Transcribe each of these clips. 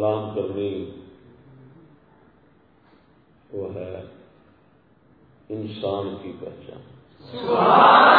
سلام کرنی وہ ہے انسان کی پہچان۔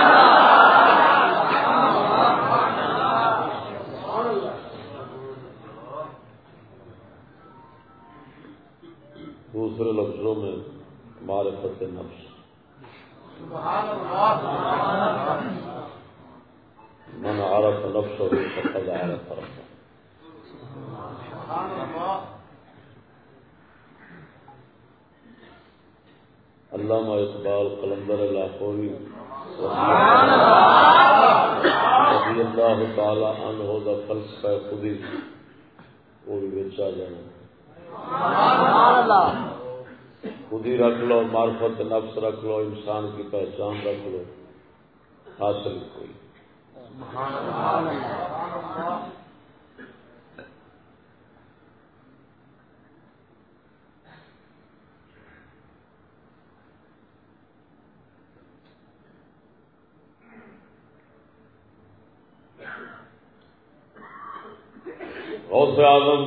معرفت نفس رکھ لو، انسان کی پہچان رکھ لو، حاصل کوئی۔ غوث اعظم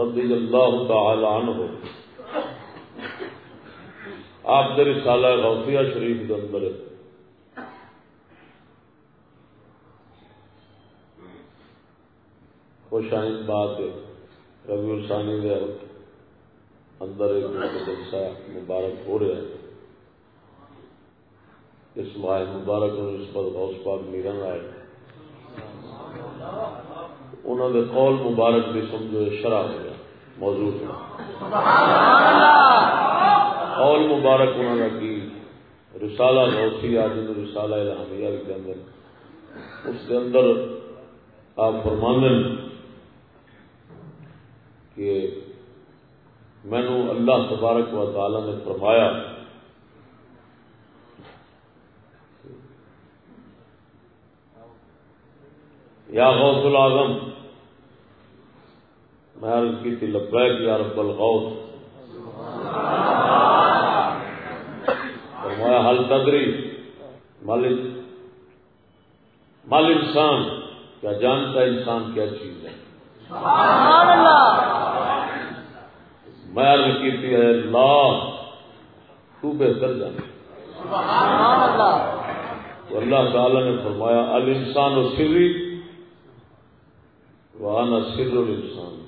رضی اللہ تعالی عنہ۔ آپ در رسالہ غوثیہ شریف کے اندر ہے۔ خوش آئند بات ہے۔ ربی السانی دے اندر ایک جلسہ مبارک ہو رہا ہے۔ اس ماہ مبارک نسبت غوث پاک میرن آئے انہوں نے قول مبارک بھی سمجھو شرح ہو گیا موجود قول مبارک انہوں نے کی، رسالہ غوثی، آج رسالہ الہامیہ کے اندر، اس کے اندر آپ فرماندن کہ میں نے اللہ تبارک و تعالی نے فرمایا، یا غوث العظم میں عرض کی تھی، لبیک یا رب الغوث فرمایا حل تدری مالک مال انسان کیا جانتا ہے انسان کیا چیز ہے؟ میں عرض کی تھی ہے اللہ تو بہتر جانے۔ تو اللہ تعالی نے فرمایا الانسان و سری وہاں سر الانسان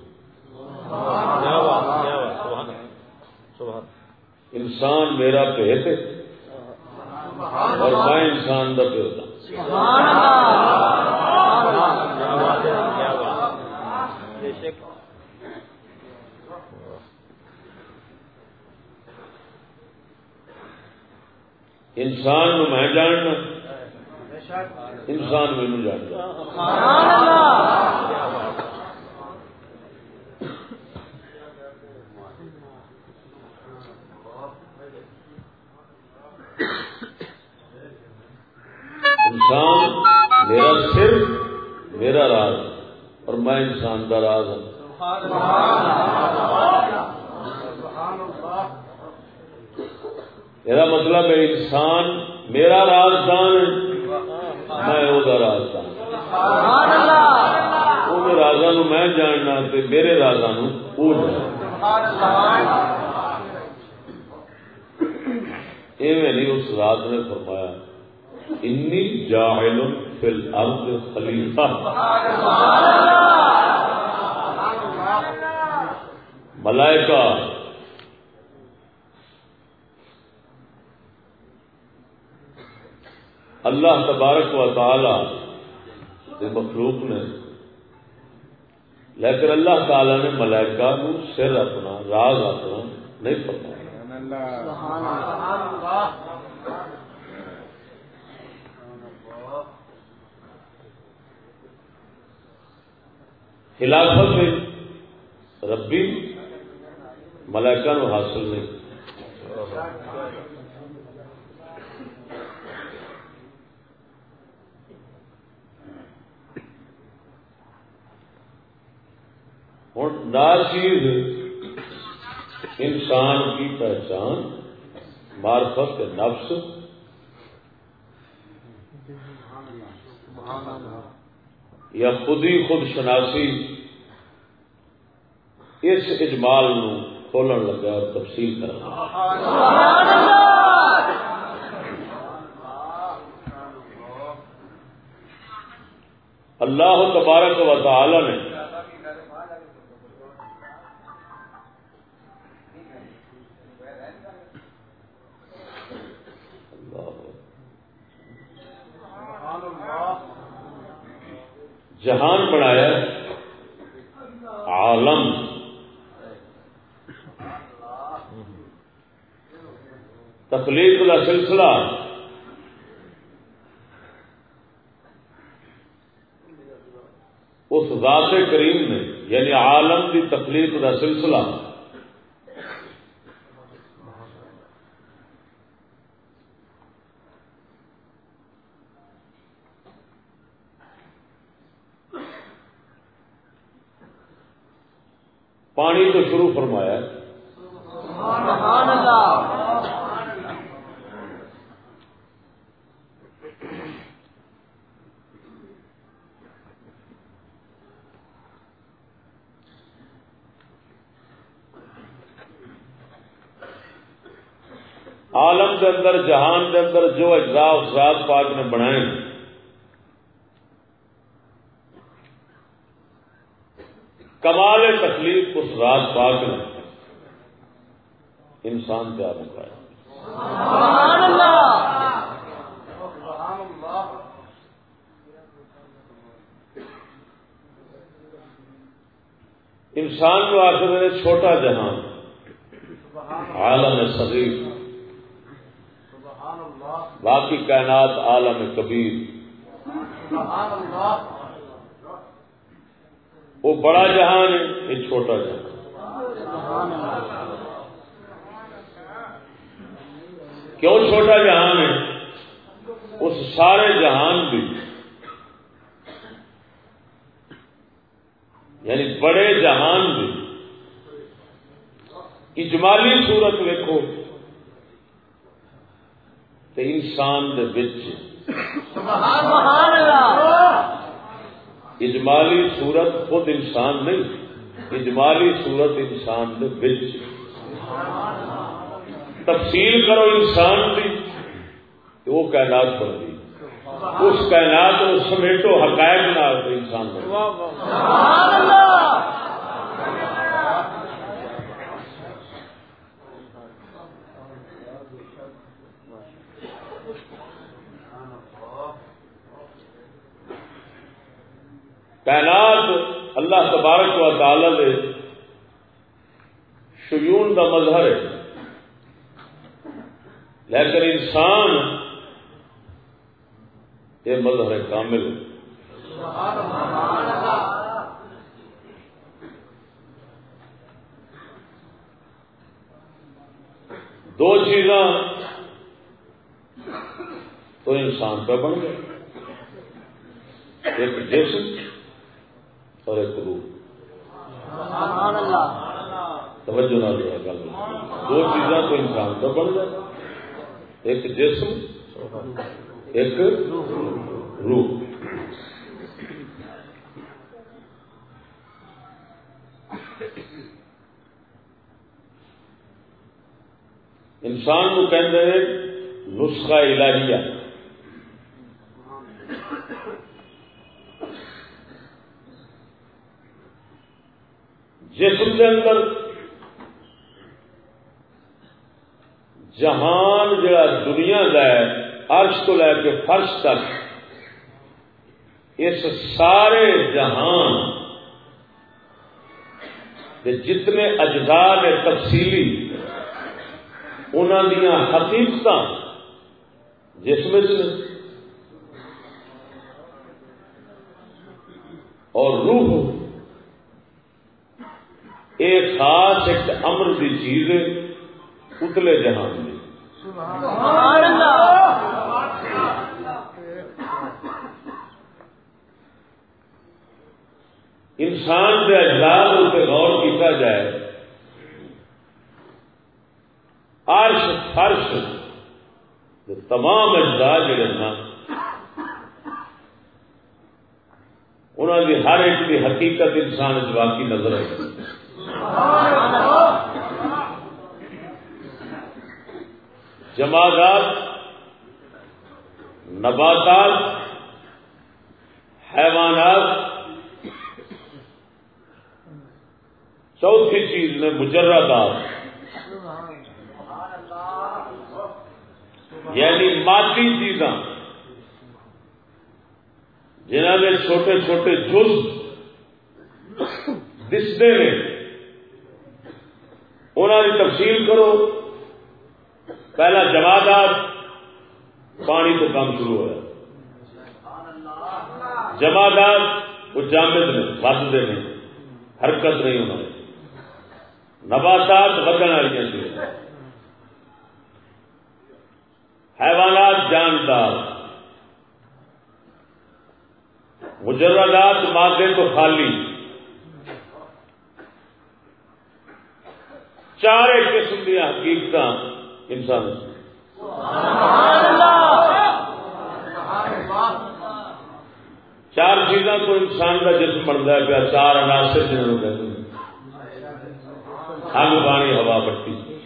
انسان میرا پیت ہے اور میں انسان کا پیت ہوں انسان نو میں جاننا انسان مینو جاننا۔ انسان میرا سر، میرا راز، اور میں انسان کا راز ہوں۔ یہ مطلب ہے انسان میرا رازدان میں وہ رازدان وہ راجا نو میں جاننا تے میرے راجا نو وہ ایویں نہیں، اس رات نے فرمایا۔ انی جاہل فی الارض خلیفہ۔ ملائکہ۔ اللہ تبارک و تعالی کے مخلوق نے، لیکن اللہ تعالی نے ملائکہ کو سر اپنا، راز اپنا نہیں پتا خلافت ربی ملائکہ نو حاصل نہیں۔ ہوں ناچیز انسان کی پہچان مارفت نفس۔ یا خودی خود شناسی، اس اجمال نو کھولن لگا اور تفصیل کرنا۔ اللہ تبارک و تعالی نے جہان بنایا عالم۔ تخلیق کا سلسلہ۔ اس ذات کریم نے یعنی عالم کی تخلیق کا سلسلہ۔ تو شروع فرمایا عالم کے اندر، جہان کے اندر جو اجزاء ذات پاک نے بنائے ہیں رات پاک نے انسان تیار مکایا انسان کو آخر چھوٹا جہان عالم صغیر باقی کائنات عالم کبیر وہ بڑا جہان ہے یہ چھوٹا جہان۔ کیوں چھوٹا جہان ہے؟ اس سارے جہان بھی۔ یعنی بڑے جہان بھی۔ اجمالی صورت ویکو تو انسان دے بچ اجمالی صورت خود انسان نہیں اجمالی صورت انسان دے بچ تفصیل کرو انسان کی وہ کائنات بن گئی اس کائنات کو سمیٹو، حقائق نہ انسان کائنات اللہ تبارک و تعالی شیون کا مظہر ہے۔ لیکن انسان یہ مظہر کامل دو چیزاں تو انسان کا بن گیا ایک جسم اور ایک روح۔ توجہ نہ دیا گل۔ دو چیزاں تو انسان کا بن گیا ایک جسم ایک روح۔ انسان کو کہتے ہیں نسخہ الہیہ۔ جسم کے اندر جہان جڑا دنیا کا ہے، عرش کو لے کے فرش تک، اس سارے جہان جتنے اجزاء نے تفصیلی انہوں دیا حقیقت جس میں سے اور روح، ایک خاص ایک امر کی چیز اتلے جہان میں انسان کے اجزاد اسے غور کیتا جائے۔ عرش، فرش تمام اجزاء جڑے نا انہوں کی ہر ایک کی حقیقت انسان واقعی نظر ہے جماعت نباتات، حیوانات، چوتھی چیز نے مجرات یعنی مادی چیزاں۔ جنہوں نے چھوٹے چھوٹے جز دستے ہیں۔ انہوں کی تفصیل کرو۔ پہلا جماعت پانی تو کام شروع ہوا جماعت وہ جامد نے بدتے ہیں حرکت نہیں ہونا نباتات بدن والی حیوانات جاندار۔ مجردات مادے تو خالی۔ چار قسم دیا حقیقت انسان چار چیزاں تو انسان کا جسم بنتا ہے پیا، چار عناصر جنہوں کہتے ہیں۔ اگ پانی، ہوا بٹی۔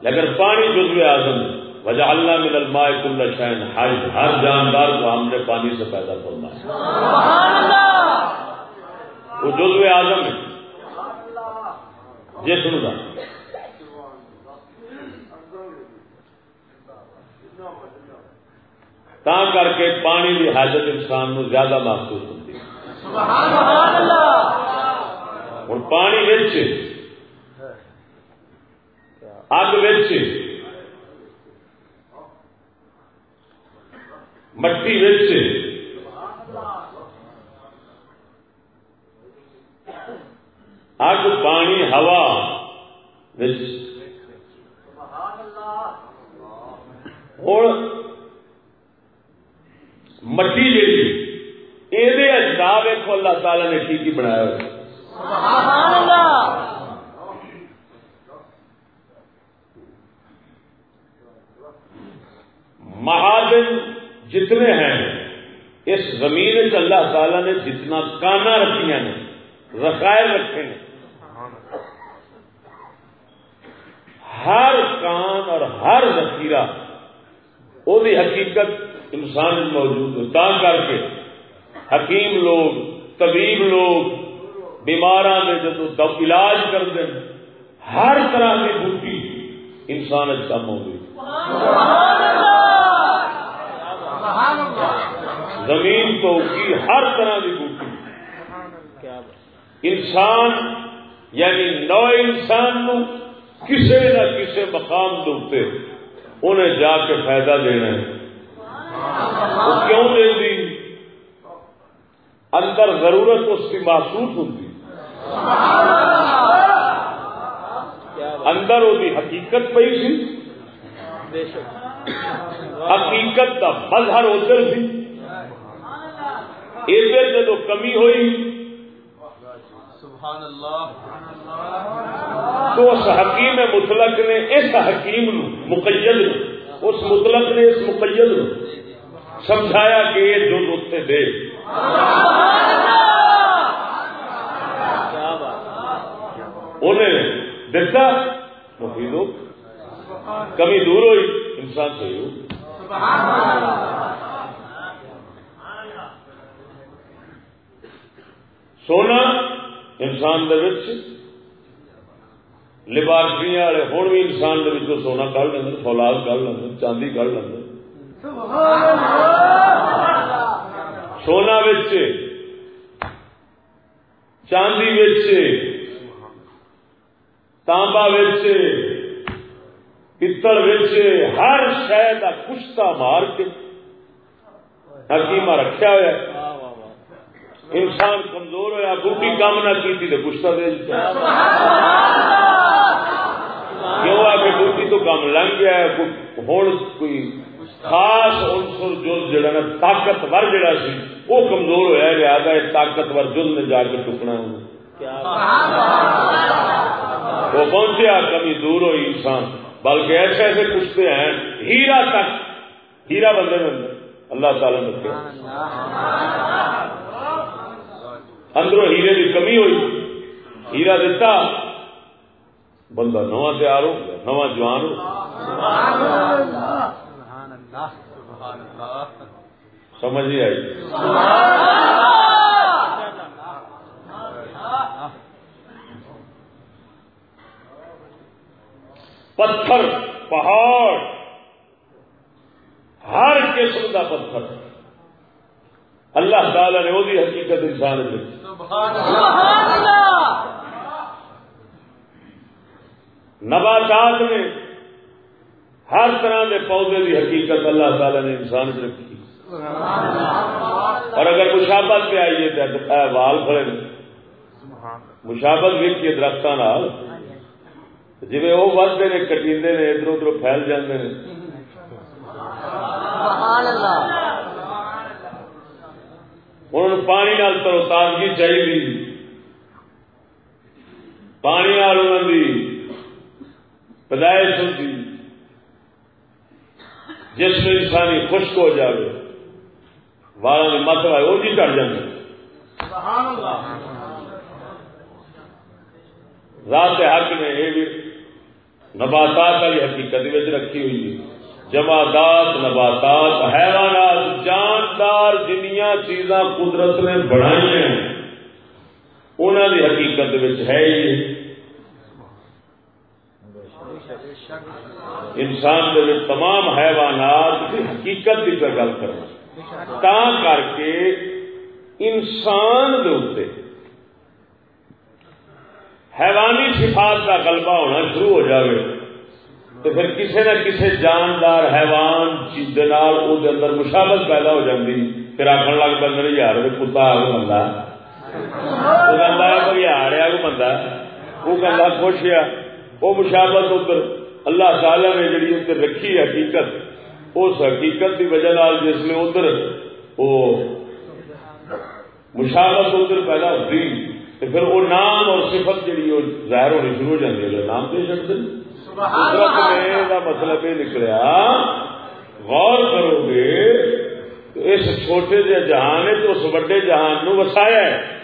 لیکن پانی جزو اعظم وجہ اللہ من الماء کل شین ہر ہر جاندار کو ہم نے پانی سے پیدا کرنا ہے وہ جزو اعظم ہے۔ جسم کا تا کر کے پانی کی حاجت انسان نو زیادہ محسوس ہوتی ہوں پانی بچ اگ بچ مٹی بچ اگ پانی ہوا ہوں مٹی جی یہ ویکو اللہ تعالی نے کی بنایا مہاجن جتنے ہیں اس زمین اللہ تعالی نے جتنا کانا رکھیا نے رسائل رکھے ہیں ہر کان اور ہر ذخیرہ وہ حقیقت انسان موجود ہے۔ تا کر کے حکیم لوگ، طبیب لوگ بیمار نے علاج کرتے ہیں، ہر طرح کی بوٹی انسان اچھا موجود زمین تو کی ہر طرح کی بوٹی انسان یعنی نو انسان نو کسی نہ کسی مقام دے انہیں جا کے فائدہ دینا ہے۔ کیوں دے دی اندر ضرورت اس کی محسوس ہوتی۔ اندر وہ حقیقت پی سی۔ حقیقت کا مظہر ادھر سی۔ ادھر جدو کمی ہوئی تو اس حکیم مطلق نے اس حکیم مقید اس مطلق نے اس مقید سمجھایا کہ یہ جو اتنے دے۔ انہیں دتا مفید کمی دور ہوئی انسان صحیح ہو۔ سونا انسان لبارٹری والے ہوں بھی انسان سونا کھ لیں فولاد کھ لیں چاندی کھ لیں سونا بچ چاندی بچ تانبا بچ پتل بچ ہر شہ کا کشتا مار کے حکیمہ رکھا ہوا انسان کمزور ہوا بوٹی کام نہ کی تو کشتا دے کیوں آ کے بوٹی تو کام لنگ گیا ہوں کوئی خاص عنصر جز جڑا نا، طاقتور جڑا سی، وہ کمزور ہوا لہذا ہے طاقتور جز نے جا کے ٹکنا وہ پہنچیا کمی دور ہوئی انسان؟ بلکہ ایسے ایسے کچھتے ہیں، ہیرا تک، ہیرا بندے میں اللہ تعالی نے اندروں ہیرے کی کمی ہوئی۔ ہیرا دتا۔ بندہ نواں تیار ہو گیا نواں جوان ہو۔ سمجھ نہیں آئی۔ پتھر پہاڑ۔ ہر قسم کا پتھر۔ اللہ تعالی نے وہی حقیقت انسان نباتات نے ہر طرح کے پودے کی حقیقت اللہ تعالی نے انسان رکھی۔ اور اگر مشابت پہ آئیے تو وال کھڑے مشابت ویکھیے درختوں جی وہ ودتے نے، کٹیندے نے، ادھر ادھر پھیل جاتے ہیں ہوں پانی نال ترو تازگی چاہیے پانی نال انہوں کی پیدائش ہوتی۔ جس میں انسانی خشک ہو جائے والا کی مت آئے وہ بھی چڑھ جائے رات حق نے یہ بھی نباتات والی حقیقت رکھی ہوئی ہے۔ جمادات، نباتات، حیوانات، جاندار جنیا چیزاں قدرت نے بنائی ہیں۔ انہوں کی حقیقت ہے ہی انسان کے تمام حیوانات کی حقیقت کی گل کرنا تا کر کے انسان دے حیوانی صفات کا غلبہ ہونا شروع ہو جائے تو پھر کسی نہ کسی جاندار حیوان چیز اندر مشابت پیدا ہو جاتی پھر آخر لگ پہ میرے یار کتا آ کو بندہ۔ کوئی یار آ کو بندہ۔ وہ کہہ خوش ہے، وہ مشابت ادھر اللہ تعالی نے جڑی ادھر رکھی حقیقت، اس حقیقت کی وجہ جس میں ادھر وہ مشابت ادھر پیدا ہوتی پھر وہ نام اور صفت جی ظاہر ہونی شروع ہو جاتی ہے۔ نام دے چڑھتے مطلب یہ نکلیا غور کرو گے تو اس چھوٹے جہ جہان تو اس وڈے جہان نو وسایا ہے۔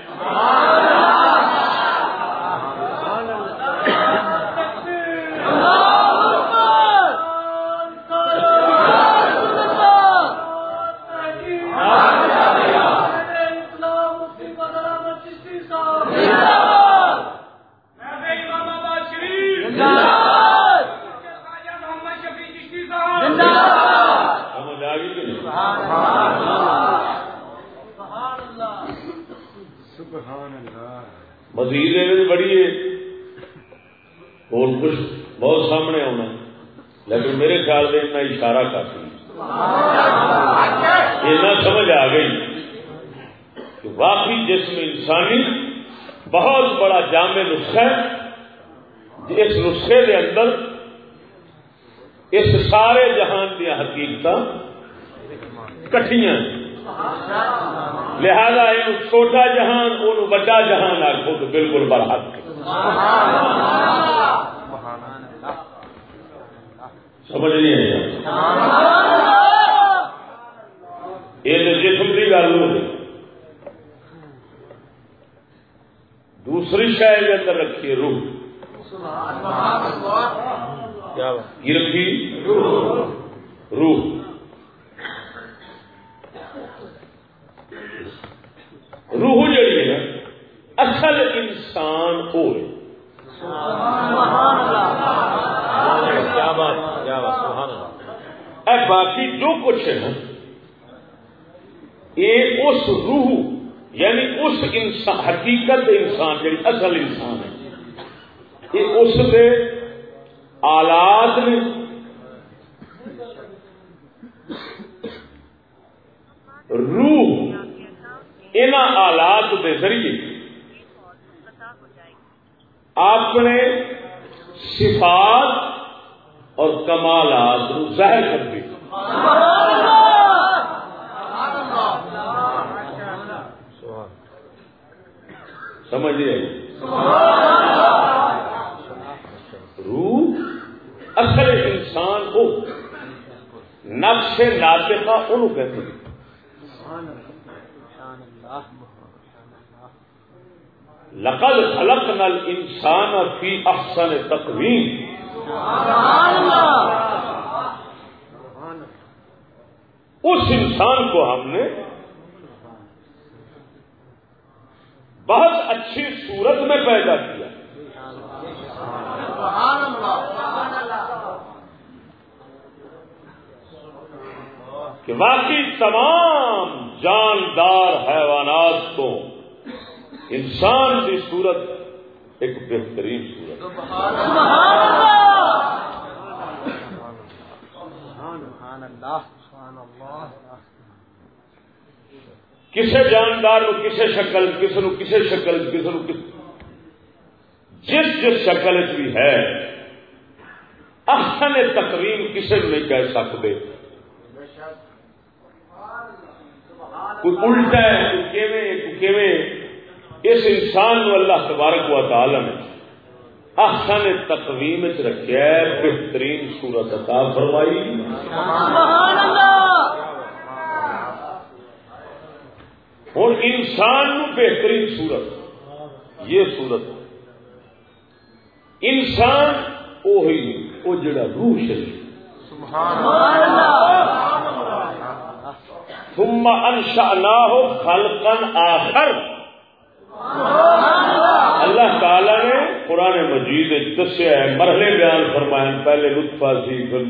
مزید بڑی ہے۔ اور کچھ بہت سامنے آنا۔ لیکن میرے خیال میں اتنا اشارہ کافی اتنا سمجھ آ گئی کہ واقعی جسم انسانی بہت بڑا جامع نسخہ ہے اس نسخے کے اندر اس سارے جہان دیا حقیقت کٹیاں لہذا یہ چھوٹا جہان ان بڑا جہان آخو تو بالکل برحق سمجھ نہیں یہ جسم کی گل ہو دوسری شاید کے اندر رکھیے روح۔ کی رکھی؟ روح روح جڑی ہے اصل انسان ہو باقی جو کچھ ہے نا یہ اس روح یعنی اس انسان، حقیقت انسان، جڑی اصل انسان ہے یہ اس کے آلات نے روح ان آلات کے ذریعے اپنے صفات اور کمالات ظاہر کر دی سمجھیے؟ روح اصل انسان کو نقش ناطقہ انہوں کہتے ہیں۔ لقد خلقنا الانسان فی احسن تقویم۔ اس انسان کو ہم نے بہت اچھی صورت میں پیدا کیا۔ کہ باقی تمام جاندار حیوانات کو انسان کی صورت ایک بہترین صورت کسی جاندار کسی شکل کسی نو کسی شکل کسی نو جس جس شکل بھی ہے، احسن تقریم کسی نہیں کہہ سکتے۔ کوئی الٹا ہے کوئی کیویں اس انسان نو اللہ تبارک و تعالی نے احسن تقویم رکھا بہترین صورت عطا فرمائی۔ ہوں انسان نو بہترین صورت یہ صورت۔ انسان وہی وہ جڑا روح شریف ثم انشأناه خلقا آخر۔ اللہ تعالی نے قرآن مجید دسیا ہے مرحلے بیان فرمائے، پہلے لطفہ سی، پھر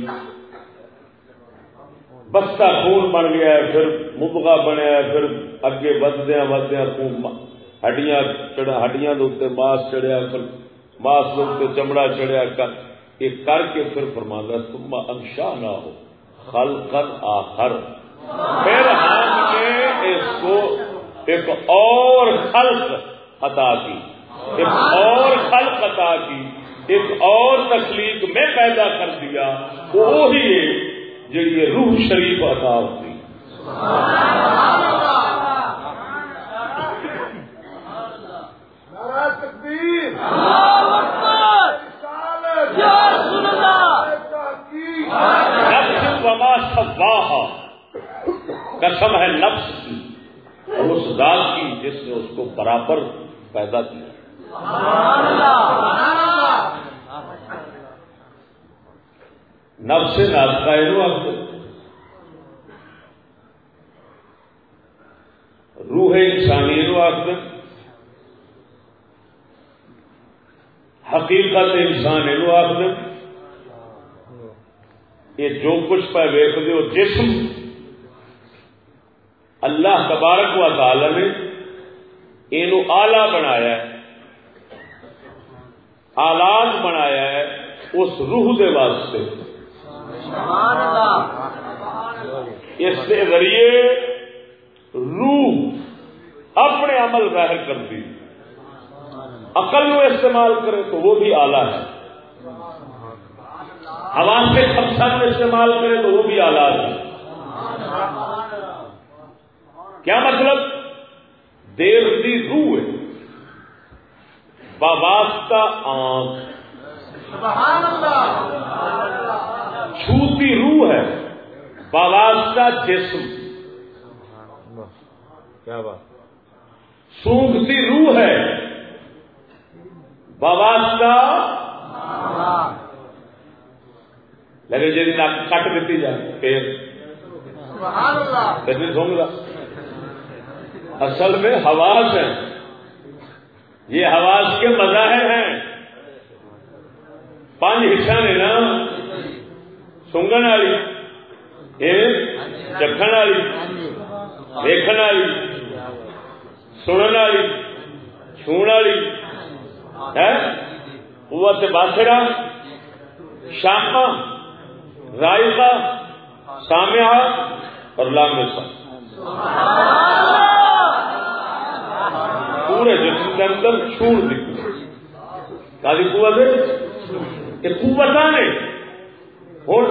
بستہ خون بن گیا ہے، پھر مبغا بنیا ہے پھر اگے وددیا وددیا خون ہڈیاں چڑھا ہڈیاں دے ماس چڑھیا، پھر ماس دے چمڑا چڑھیا، کر یہ کر کے پھر فرمانا تم انشا نہ ہو خلقا آخر۔ پھر ہم نے اس کو ایک اور خلق عطا کی ایک اور خلق عطا کی ایک اور تخلیق میں پیدا کر دیا وہی ہے جی یہ روح شریف عطا ہوتی۔ نفس وما سواہا قسم ہے نفس کی۔ اور اس ذات کی جس نے اس کو برابر پیدا کیا۔ نفس ناسکا وقت روح انسانی وقت حقیقت انسان وقت یہ جو کچھ پہ ویک دو جسم اللہ تبارک و تعالی نے یہ آلہ بنایا ہے آلات بنایا ہے اس روح دے واسطے۔ اس کے ذریعے روح اپنے عمل ظاہر کرتی۔ عقل نو استعمال کرے تو وہ بھی آلہ ہے۔ حوام کے خبصہ استعمال کرے تو وہ بھی آلات ہے۔ کیا مطلب؟ دیر دی روح ہے۔ باباستہ آنکھ۔ چھوتی روح ہے۔ باباستہ جسم۔ کیا بات؟ سونگتی روح ہے۔ باباستہ لیکن جی کٹ دیتی جائے۔ پھر پھر سونگ رہا اصل میں حواس ہیں۔ یہ حواس کے مظاہر ہیں۔ پانچ حصہ نے نا، سنگن والی چکھن والی دیکھنے والی سننے والی چھونے والی، ہے وہ باسرا شاخا رائتا سامیا اور لامے کے اندر چھوڑ دی۔ کالی قوت یہ قوت نے ہوں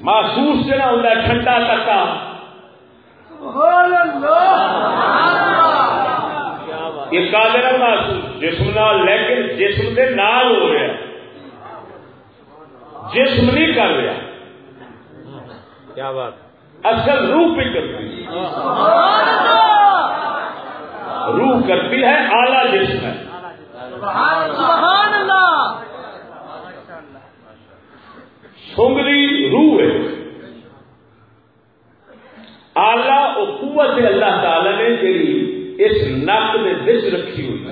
محسوس جہاں ہوتا ہے ٹھنڈا تکا۔ یہ کادر محسوس۔ جسم نال لیکن جسم کے نال ہو رہا جسم نہیں کر رہا۔ کیا بات۔ اصل روح بھی کرتی روح کرتی ہے آلہ جسم ہے۔ سنگری روح ہے۔ آلہ اور قوت اللہ تعالی نے جی اس نک میں دش رکھی ہوئی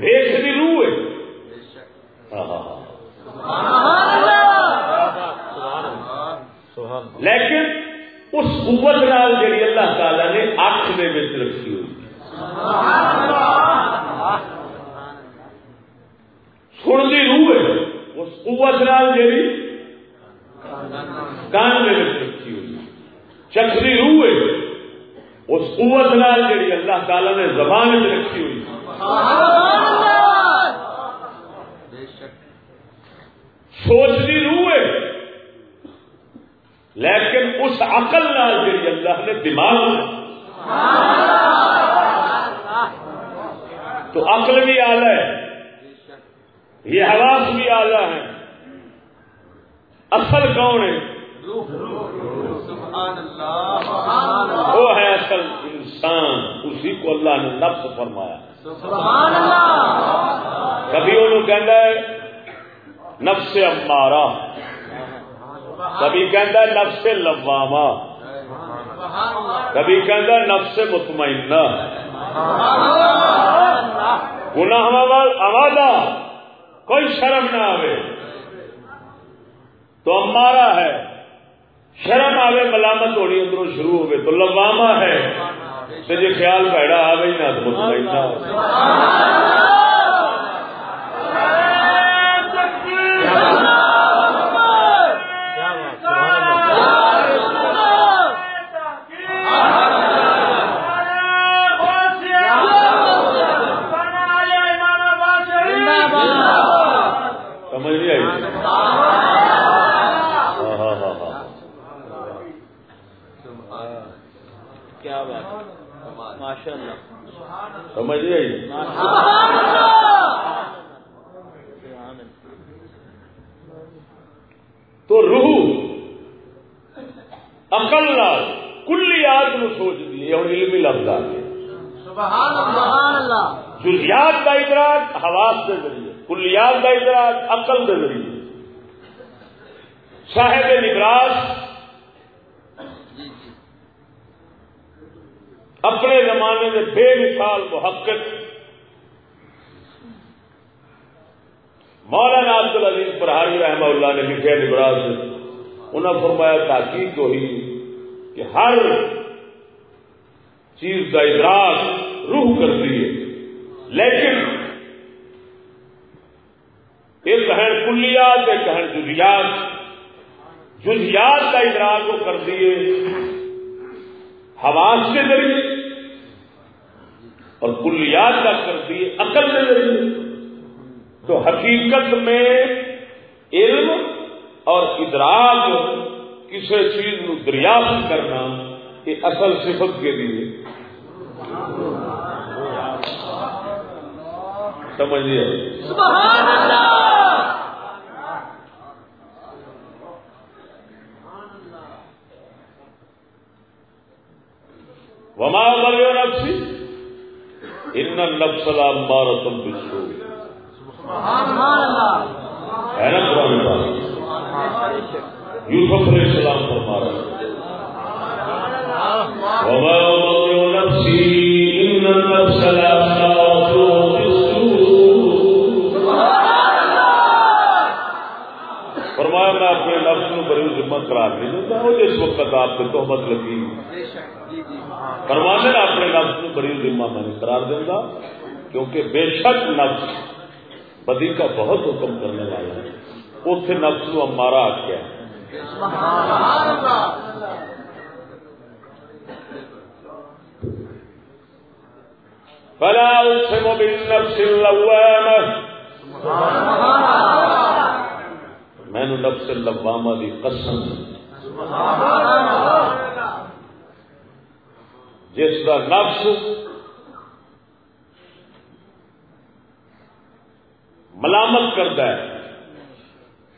دیکھنی روح ہے۔ لیکن اس قوت نال جی اللہ تعالی نے اکھ دے رکھی ہوئی سنتی روح ہے اس قوت نال جی کان میں رکھی ہوئی چکھری روح ہے اس قوت نال جی اللہ تعالی نے زبان میں رکھی ہوئی سوچتی روح ہے لیکن اس عقل نال جی اللہ نے دماغ تو عقل بھی آلہ ہے. یہ حواس بھی آلہ ہے اصل کون ہے؟ وہ ہے اصل انسان. اسی کو اللہ نے نفس فرمایا. کبھی انہوں کہندا ہے، نفس امارا کبھی کہندا ہے نفس لواما کبھی کہندا ہے نفس مطمئنہ۔ گناہ آوادہ کوئی شرم نہ آئے تو امارا ہے، شرم آوے، ملامت ہونی اندروں شروع ہوئے تو لواما ہے، تو جی خیال پیڑا آئے نہ، تو مطمئنہ سمجھ نہیں آئی ہاں ہاں ہاں ہاں کیا بات ماشاء اللہ سمجھ نہیں آئی تو روح عقل کلیات نو سوچ دی اور علمی لفظ آ گئے۔ جزیات کا ادراک حواس کے ذریعے کلیات کا ادراک عقل کے ذریعے۔ صاحب نگراس اپنے زمانے میں بے مثال محقق مولانا عبد العزیز پرہاری رحمہ اللہ نے لکھے نبراز انہوں نے فرمایا تحقیق ہوئی کہ ہر چیز کا ادراک روح کرتی ہے، لیکن ایک کہن کلیات، ایک کہن جزیات جزیات کا ادراک وہ کر دیے حواس کے ذریعے اور کلیات کا کر دیے عقل کے ذریعے۔ تو حقیقت میں علم اور ادراک کسی چیز کو دریافت کرنا یہ اصل صفت کے لیے۔ سمجھیے؟ وما بلو نفسی ان نفس مارا تم ہے نا قرآن پاک یوسف علیہ السلام پر مارا وما بلو نفسی ان نفس فرمایا، میں اپنے نفس کو بڑی ذمہ قرار نہیں دیتا ہوں جس وقت آپ سے تہمت لگی۔ فرمانے اپنے نفس کو بڑی ذمہ میں نہیں قرار دینا کیونکہ بے شک نفس بدی کا بہت حکم کرنے والا ہے۔ اتنے نفس کو ہمارا آخیا فلا اقسم بالنفس اللوامه میں نفس اللوامه دی قسم۔ جس کا نفس ملامت کرتا ہے۔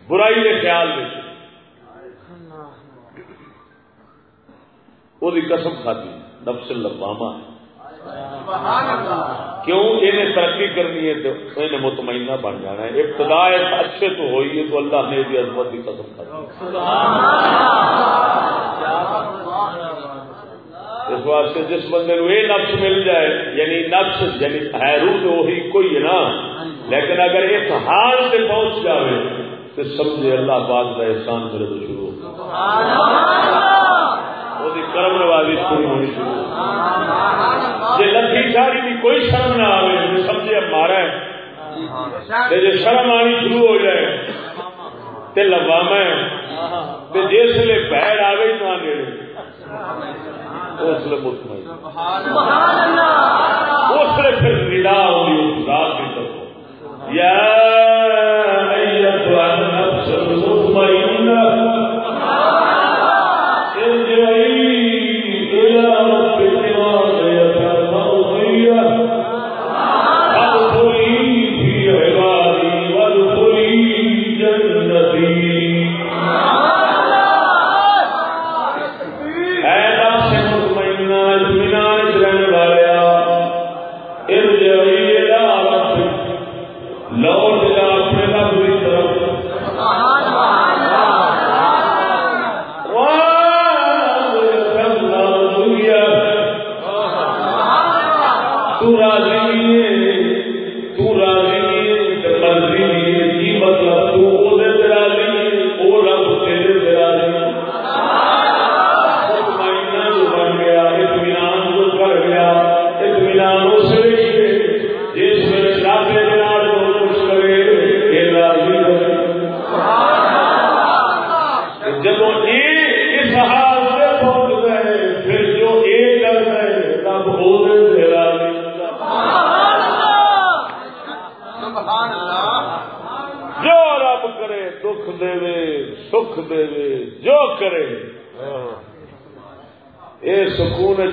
برائی کے خیال میں۔ وہ قسم کھاتی نفس لباما کیوں؟ انہیں ترقی کرنی ہے تو انہیں مطمئنہ بن جانا ہے۔ ابتدا اچھے تو ہوئی ہے تو اللہ نے بھی عظمت کی قسم کھاتی اس واسطے جس بندے کو یہ نفس مل جائے یعنی نفس یعنی ہے روح تو وہی کوئی ہے نا۔ لیکن اگر اس حال سے پہنچ جائے تو سمجھے اللہ پاک کا احسان میرے تو شروع کرم نوازی شروع ہونی شروع جی لکھی ساری کی کوئی شرم نہ آئے تو سمجھے اب مارا ہے۔ جی شرم آنی شروع ہو جائے تو لواما ہے۔ تو جس لیے پیڑ آئے نہ نیڑے اس لیے مطمئن اس لیے پھر ندا ہوگی اس ذات کی طرف۔ یا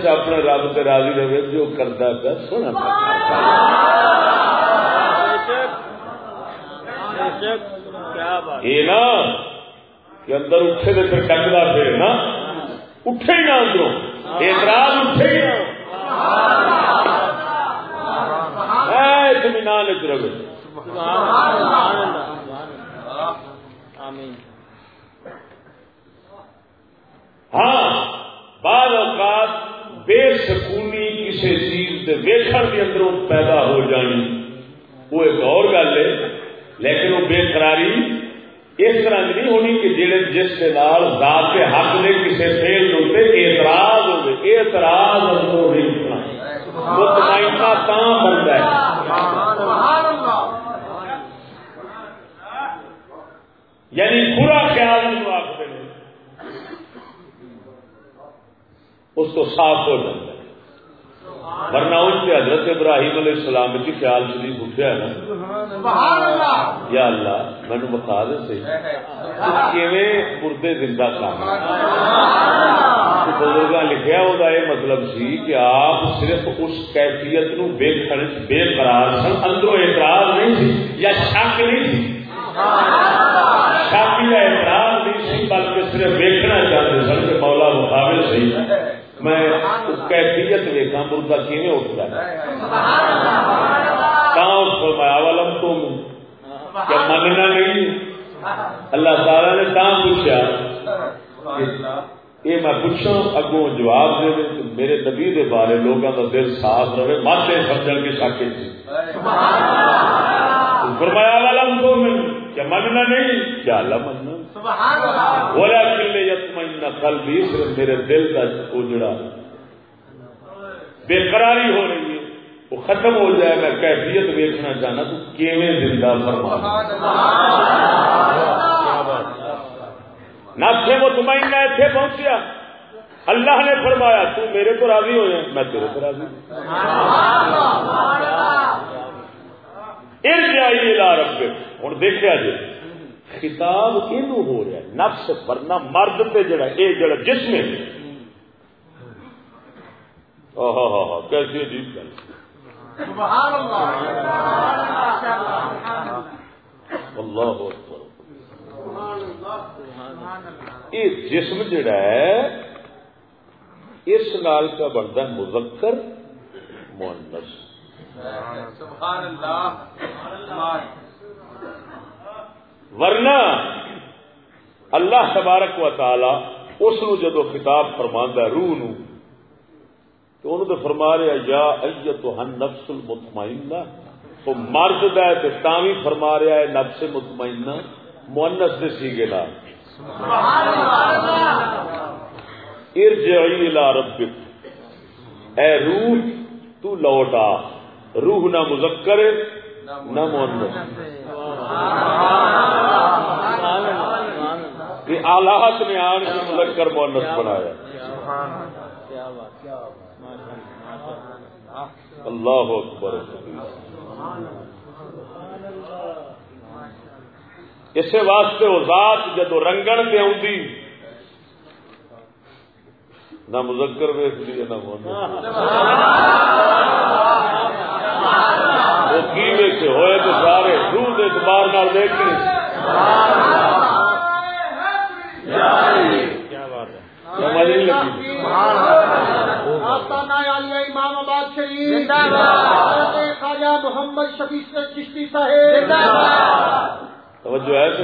اپنے رب سے راضی رہے جو کرتا پیا سونا یہ نا کہ اندر اٹھے تو پھر ڈکتا پھر نا اٹھے ہی نہ اندروں اعتراض اٹھے ہی نہ اے اطمینان چ رہے سبحان اللہ سبحان اللہ آمین ہاں بعض اوقات بے سکونی کسی چیز کے ویخن کے اندروں پیدا ہو جانی وہ ایک اور گل ہے لیکن وہ بے قراری اس طرح کی نہیں ہونی کہ جڑے جس کے نال ذات کے حق نے کسی فیل ہوتے اعتراض ہوگی اعتراض اندروں نہیں اٹھنا مطمئنہ تا بنتا ہے سبحان اللہ یعنی برا خیال نہیں آخر اس کو صاف ہو جاتا ہے ورنہ ان کے حضرت ابراہیم علیہ السلام کی خیال شریف اٹھیا ہے نا سبحان اللہ یا اللہ مینو بتا دے سی مردے زندہ کام بزرگ لکھا وہ مطلب سی کہ آپ صرف اس کیفیت نو بے بے قرار سن، اندروں اعتراض نہیں سی یا شک نہیں سی۔ شک یا اعتراض نہیں سی، بلکہ صرف دیکھنا چاہتے سن کہ مولا مقابل سی۔ میں اس کیفیت دیکھا مردہ کیویں اٹھتا ہے؟ کہاں اس فرمایا ولم تم کیا مننا نہیں۔ اللہ تعالی نے کہاں پوچھا؟ یہ میں پوچھا اگوں جواب دے دے تو میرے نبی دے بارے لوگوں کا دل صاف رہے ماتے سمجھ کے شاکے جی۔ فرمایا ولم تم کیا مننا نہیں؟ کیا اللہ مننا؟ سبحان اللہ۔ بولا کلے یتمین قلبی صرف میرے دل کا اجڑا۔ بے قراری ہو رہی ہے وہ ختم ہو جائے میں کیفیت دیکھنا چاہنا تو کیویں زندہ فرما نفس مطمئن میں اتنے پہنچیا۔ اللہ نے فرمایا تو میرے کو راضی ہو جائے میں تیرے کو راضی ارجعی الى ربک۔ ہوں دیکھا جی خطاب یہ ہو رہا ہے؟ نفس ورنہ مرد تے جڑا اے جڑا جسم ہے۔ کیسی عجیب گل۔ سبحان اللہ۔ اللہ اکبر۔ یہ جسم جڑا ہے اس نال کا بنتا ہے مذکر مونس ورنہ اللہ تبارک و تعالی اس نو جدو خطاب فرما روح نو تو انہوں تو فرما رہا یا ایت ہن نفس المطمئنہ۔ تو مرد ہے تو تاوی فرما رہا ہے نفس مطمئنہ مونس دے سیگے لا ارجعی الى ربک۔ اے روح، تو لوٹا روح نہ مذکر، نہ مونس یہ آلات نے آن کے مذکر مونس بنایا۔ اللہ اللہ اکبر۔ اسے واسطے وہ ذات جدو رنگن پہ آؤں نہ مذکر ویس لیے نہ وہ کی ہوئے تو سارے روح کے اعتبار نال دیکھنے سمجھ نہیں لگی۔ امام آباد شریف خواجہ محمد شفیع چشتی صاحب۔ توجہ ہے کہ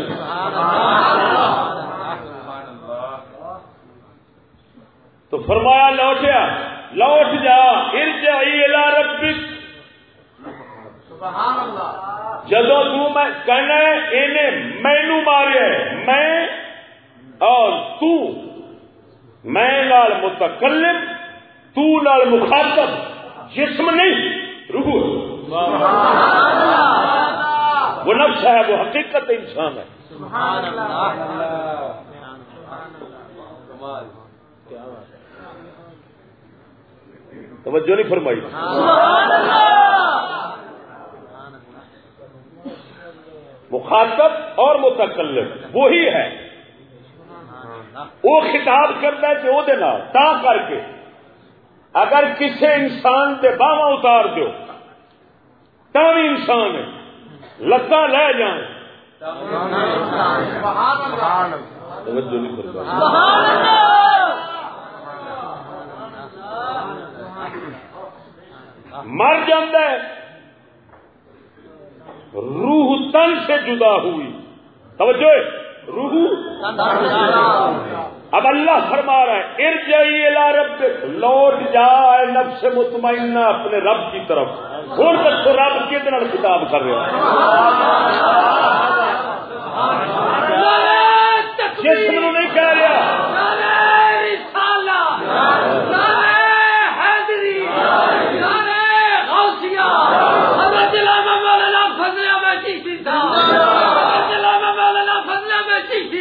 تو فرمایا لوٹیا لوٹ جا، ارجعی الى ربک۔ سبحان اللہ جدو تو میں کہنا ہے انہیں مینو ماریا میں اور تو، میں نال متکلم، تو نال مخاطب، جسم نہیں، روح۔ سبحان اللہ۔ وہ نفس ہے، وہ حقیقت انسان ہے۔ سبحان اللہ توجہ نہیں فرمائی۔ مخاطب اور متکلم، وہی ہے۔ وہ خطاب کرتا ہے کہ وہ تا کر کے۔ اگر کسی انسان کے باوا اتار دو بھی انسان ہے۔ لتا لے جائیں توجہ نہیں مر جاتا ہے روح تن سے جدا ہوئی۔ توجہ۔ روح۔ اب اللہ فرما رہا ہے ار جائیے رب لوٹ جائے نفس مطمئنہ اپنے رب کی طرف۔ اور تو رب کتنا خطاب کر رہے ہیں جسم نہیں کہہ رہا۔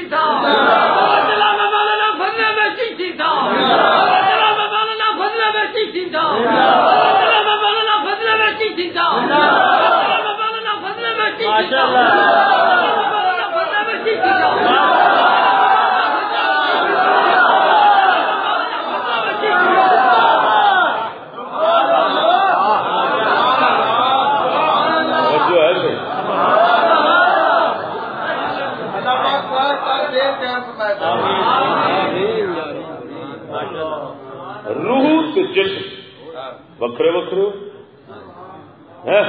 ماشاء اللہ روح تو جسم وکرے وکرے ہاں،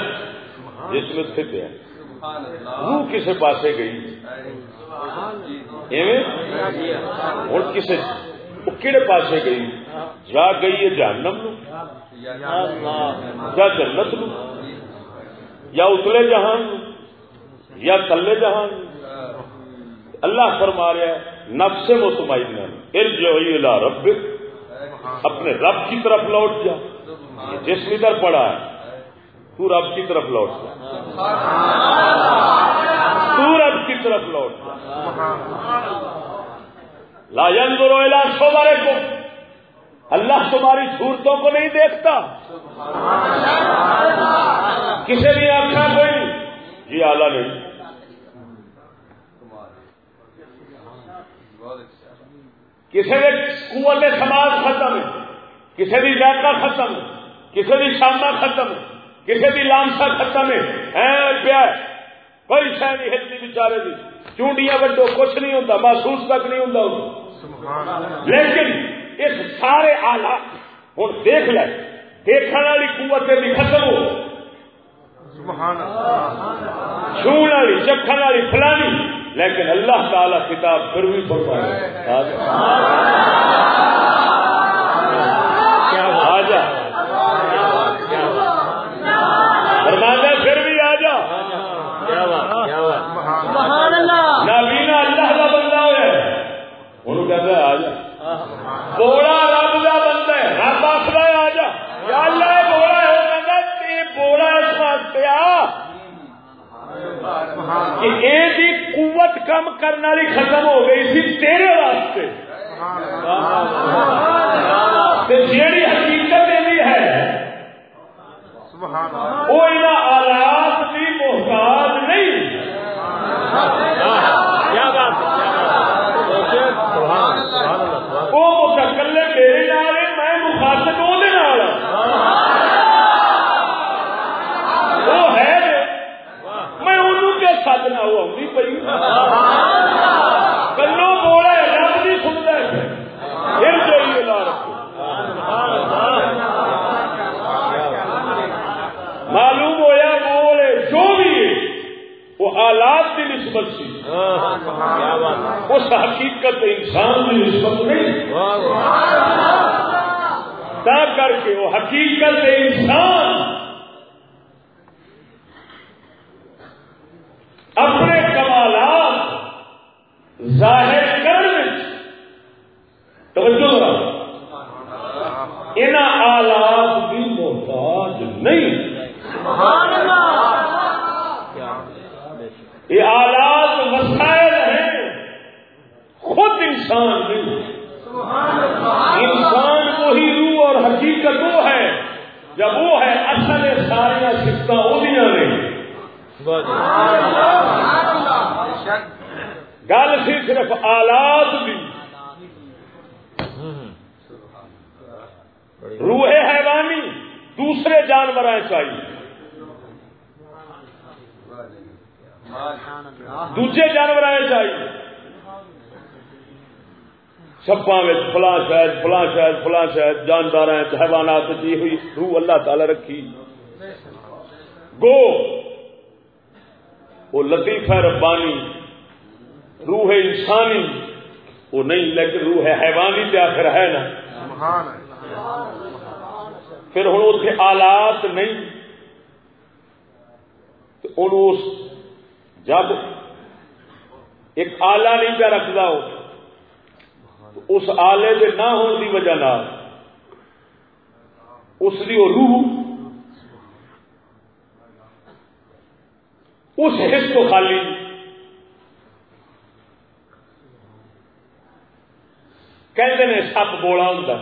جسم استھت ہے کسے پاسے گئی؟ ہوں کسے کہڑے پاسے گئی؟ جا گئی ہے جہنم یا جنت نو یا اتلے جہان یا تلے جہان اللہ فرما رہا ہے، نفس مطمئنہ، ارجعی الی ربک، اپنے رب کی طرف لوٹ جا۔ یہ جسم ادھر پڑا ہے، تو رب کی طرف لوٹ جا۔ تو رب کی طرف لوٹ۔ جا لا ينظر الى صوركم۔ اللہ تمہاری صورتوں کو نہیں دیکھتا۔ کسی نے آخا کوئی یہ جی آلہ نہیں کسی نے قوت سماج ختم ہے۔ کسی کی ذائقہ ختم ہے۔ کسی کی شامہ ختم ہے۔ کسی کی لامسا ختم ہے۔ کوئی شہ نہیں ہلتی بچارے کی چونڈیاں وڈو کچھ نہیں ہوتا محسوس تک نہیں ہوتا لیکن اس سارے آلات ہوں دیکھ لے دیکھنے والی قوت بھی ختم ہو۔ چھوڑ والی چکھن والی فلانی۔ لیکن اللہ تعالی کتاب پھر بھی پڑھتا ہے آ جا فرمانا پھر بھی آ جا کیا بات کیا بات نابینا اللہ کا بندہ ہوا انہوں کہتا ہے آ جا بوڑا رب کا بندہ ہے رب آخر ہے آ جا یا اللہ یہ بوڑا ہے وہ کہتا ہے بوڑا اس واسطے آ کہ یہ قوت کم کرنے والی ختم ہو گئی سی تیرے واسطے۔ جیڑی حقیقت یہ ہے وہ آلات کی محتاج نہیں کیا بات ہے سبحان اللہ سبحان اللہ سبحان وہ متکلے میرے نال ہے میں مخاطب وہ وہ ہے میں انہوں کے ساتھ نہ وہ آئی پی کلو بولا ہے رب نہیں سنتا ہے پھر چاہیے لا رکھو معلوم ہویا بولے جو بھی ہے وہ آلات کی نسبت سی اللہ کیا بات ہے اس حقیقت کی نسبت نہیں۔ کر کے وہ حقیقت انسان اپنے کمالات ظاہر کرنے توجہ ذرا ان آلات کی محتاج نہیں یہ آلات وسائل ہیں خود انسان نہیں انسان وہی روح اور حقیقت وہ ہے جب وہ ہے اصل سارا سفت وہ گل سی صرف آلات بھی روح حیوانی دوسرے جانور چاہیے دوجے جانور چاہیے سپا فلاں شاید فلاں شاید فلاں شاید جاندار حیوانات جی ہوئی روح اللہ تعالی رکھی۔ گو، وہ لطیف ہے ربانی، روح انسانی، وہ نہیں، لیکن روح حیوانی پہ آخر ہے نا۔ پھر ہوں اتنے آلات نہیں۔ اس جب ایک آلہ نہیں پہ رکھتا ہو۔ اس آلے کے نہ ہونے کی وجہ نہ اس وہ روح اس حص کو خالی کہتے ہیں سپ بولا ہوتا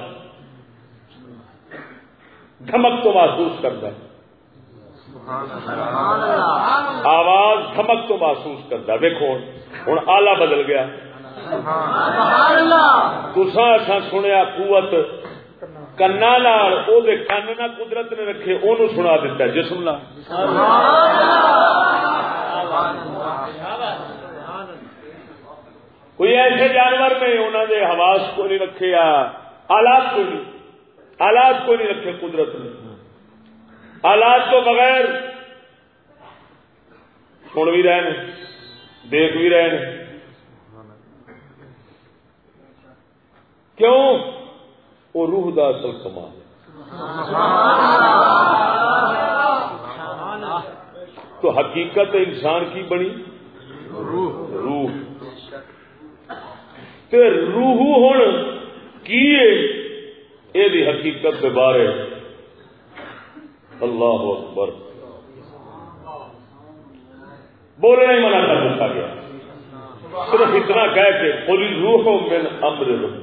دھمک تو محسوس کرتا ہے۔ آواز دھمک تو محسوس کرتا دیکھو ہوں آلہ بدل گیا۔ تسا سنیا قوت کنا لال کن نہ قدرت نے رکھے وہ سنا دیتا جسم نہ کوئی ایسے جانور نے انہوں نے حواس کو نہیں رکھے آلات کو نہیں، آلات کو نہیں رکھے قدرت نے۔ آلات تو بغیر سن بھی رہے ہیں دیکھ بھی رہے ہیں کیوں؟ وہ روح دا اصل کمال تو حقیقت انسان کی بنی؟ روح۔ روح تے روح ہوں کی یہ حقیقت کے بارے۔ اللہ اکبر۔ بولنا ہی منع کر دیتا گیا۔ صرف اتنا کہہ کے پوری روح من امر ربی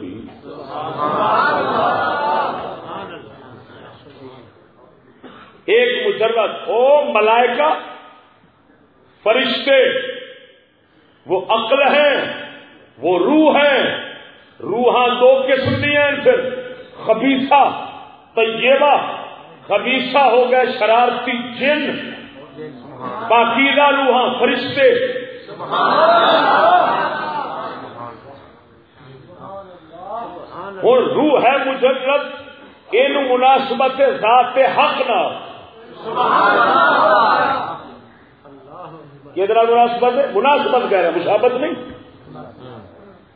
ایک مجرد او ملائکہ، فرشتے، وہ عقل ہیں وہ روح ہے۔ روحاں دو قسم کی ہیں پھر خبیصہ طیبہ۔ خبیصہ ہو گئے شرارتی جن، باقیدہ روحاں فرشتے۔ ہوں روح ہے مجرد یہ مناسبت ذات حق نہ کدھر مناسبت ہے، مناسبت کہہ رہے مشابت نہیں۔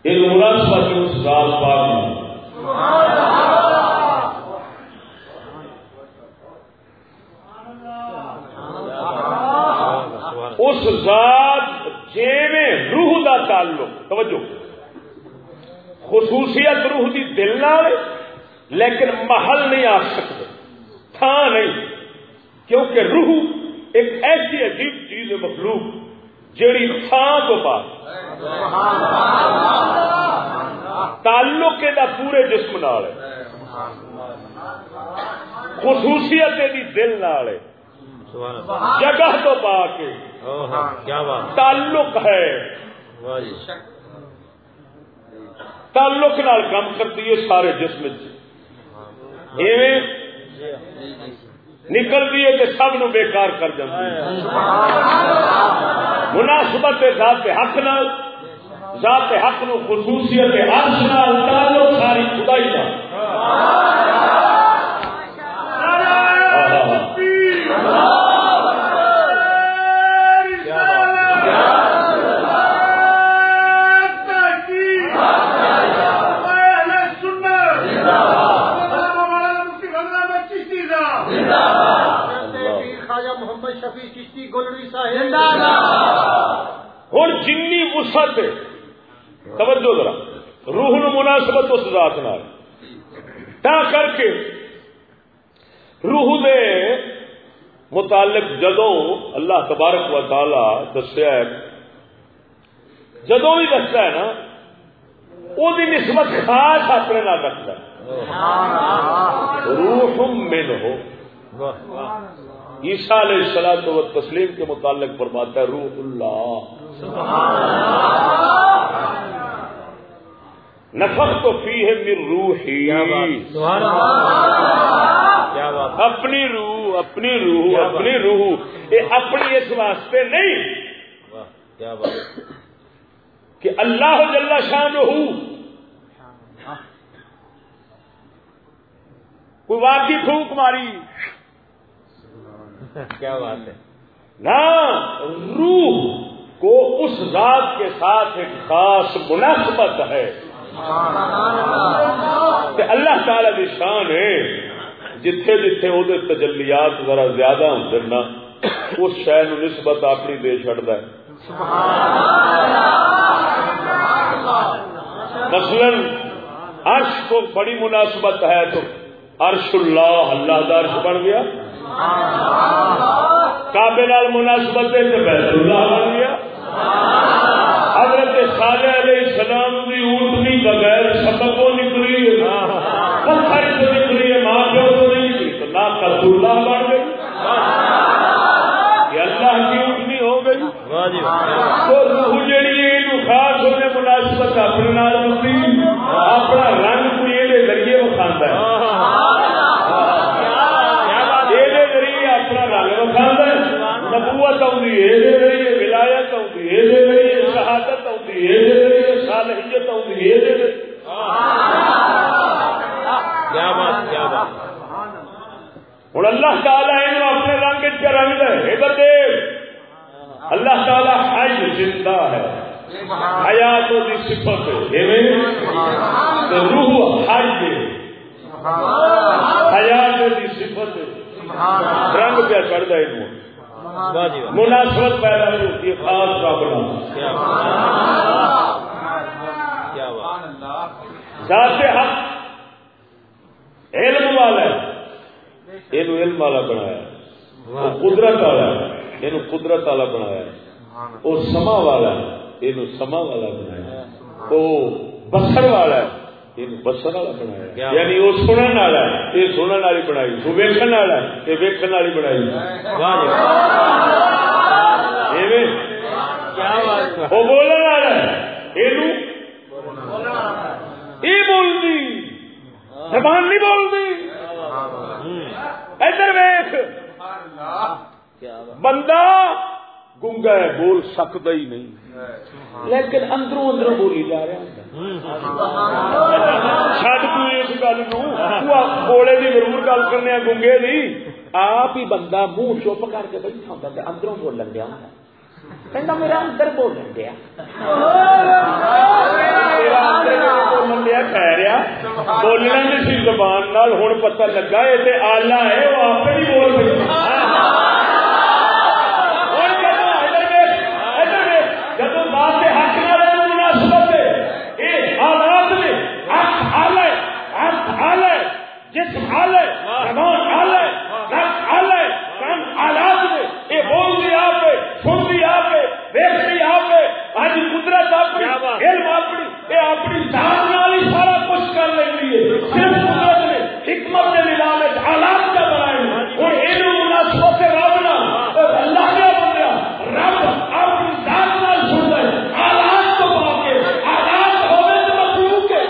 یہ مناسبت اس ذات پاک اس ذات جیویں روح دا تعلق، توجہ۔ خصوصیت روح دی دل نہ لیکن محل نہیں آ سکتے تھان نہیں کیونکہ روح ایک ایسی عجیب چیز ہے مخلوق جیڑی تھان تو پاس تعلق دا پورے جسم نال خصوصیت دی دل نال جگہ تو پا کے۔ تعلق ہے۔ تعلق نال کام کرتی ہے سارے جسم نکلتی ہے کہ سب نو بیکار کر جاتی مناسبت ذات حق نال ذات حق نو خصوصیت عرش نال تعلق ساری خدائی کا ہوں جنی وسط توجہ ذرا۔ روح نو مناسبت اس ذات نال۔ تا کر کے روح دے متعلق جدو اللہ تبارک و تعالی دسیا جدو بھی دستا ہے نا وہ نسبت خاص اپنے نال رکھتا روح من ہو عیسیٰ علیہ السلام و تسلیم کے متعلق فرماتا ہے، روح اللہ۔ نفق تو فی ہے مر روحی۔ اپنی روح اپنی روح اپنی روح۔ یہ اپنی اس واسطے نہیں۔ کہ اللہ جل شان کوئی واقعی پھونک ماری۔ کیا بات ہے۔ نہ روح۔ کو اس ذات کے ساتھ ایک خاص مناسبت ہے۔ کہ اللہ تعالی کی شان ہے۔ جتھے جتھے وہ تجلیات ذرا زیادہ ہوں نا، اس شہ نسبت اپنی دے چڑھتا ہے۔ مثلا، عرش کو بڑی مناسبت ہے تو عرش اللہ اللہ کا عرش بن گیا۔ کابے نال مناسبت ہے تو بیت اللہ بن گیا۔ حضرت صالح علیہ السلام کی اونٹنی بغیر سبق کو نکلی پتھر تو نکلی ہے ماں پیو تو نہیں نکلی. تو نہ کس اللہ بن گئی. اللہ کی اونٹنی ہو گئی. تو جیڑی ہے یہ خاص ہونے مناسبت اپنے نال ہوتی اپنا رنگ کوئی یہ ذریعے وکھاتا ہے یہ ذریعے اپنا رنگ وکھاتا ہے نبوت آؤں یہ ذریعے ولایت آؤں یہ ذریعے شہادت آؤں یہ آؤں کیا بات کیا بات۔ ہوں اللہ تعالیٰ یہ اپنے رنگ چ رنگ ہے۔ اللہ تعالیٰ زندہ ہے۔ حیات صفت ہے۔ روح حیات صفت رنگ پہ چڑھتا ہے جی مناسبت پیدا ہوتی ہے خاص کیا بات کیا بات ذات حق۔ علم والا ہے۔ یہ علم والا بنایا۔ قدرت والا ہے۔ یہ قدرت والا بنایا۔ وہ سما والا ہے۔ یہ سما والا بنایا۔ وہ بسر والا ہے۔ یہ بسر والا بنایا؟ یعنی وہ سنن والا ہے۔ یہ سنن والی بنائی۔ وہ ویکن والا ہے۔ یہ ویکن والی بنائی۔ وہ بولنے والا ہے۔ یہ یہ بولتی زبان نہیں بولتی ادھر ویخ بندہ گنگا ہے، بول سکتا ہی نہیں۔ لیکن اندروں اندروں بولی جا رہا چڈ تو اس گل بولے کی ضرور گل کرنے گنگے دی۔ آپ ہی بندہ منہ چپ کر کے بیٹھا ہوتا اندروں بولن دیا کہنا میرا اندر بولن دیا میرا اندر بولن دیا بولنا نہیں سی زبان نال ہوں پتہ لگا یہ تے آلہ ہے وہ آپ ہی بول بیٹھا ہوں بات مناسبت حالات نے حال ہے حال ہے جسم حال ہے زبان حال ہے نفس حال ہے کام حالات نے یہ بول دی آپ ہے سن دی آپ ہے دیکھ دی آپ آج قدرت اپنی؟ علم اپنی یہ اپنی نال ہی سارا کچھ کر لینی ہے صرف قدرت نے حکمت کے نظام وچ حالات کا بنائے ہوں یہ مناسبت سے رب نہ اللہ نے بنیا رب اپنی ذات نال سنتا ہے حالات کو پا کے حالات ہوئے تو مخلوق ہے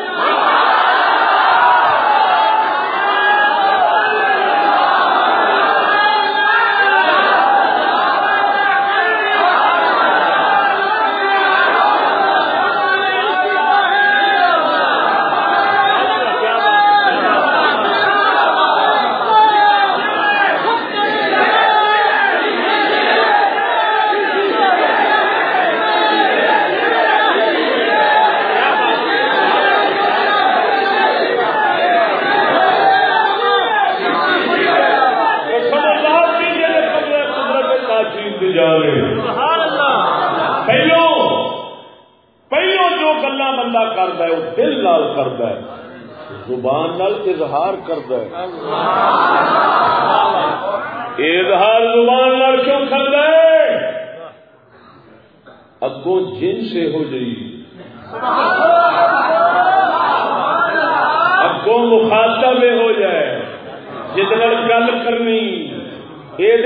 کیا بات قسم اللہ کی جے قدرت قدرت تاثیر دی جا رہے سبحان اللہ پہلو پہلو جو گلا بندہ کرتا ہے وہ دل نال کرتا ہے زبان نال اظہار کرتا ہے اظہار زبان نال کیوں کرتا ہے اگوں جن سے ہو جئی وہ مخاطب ہو جائے۔ جس گل کرنی یہ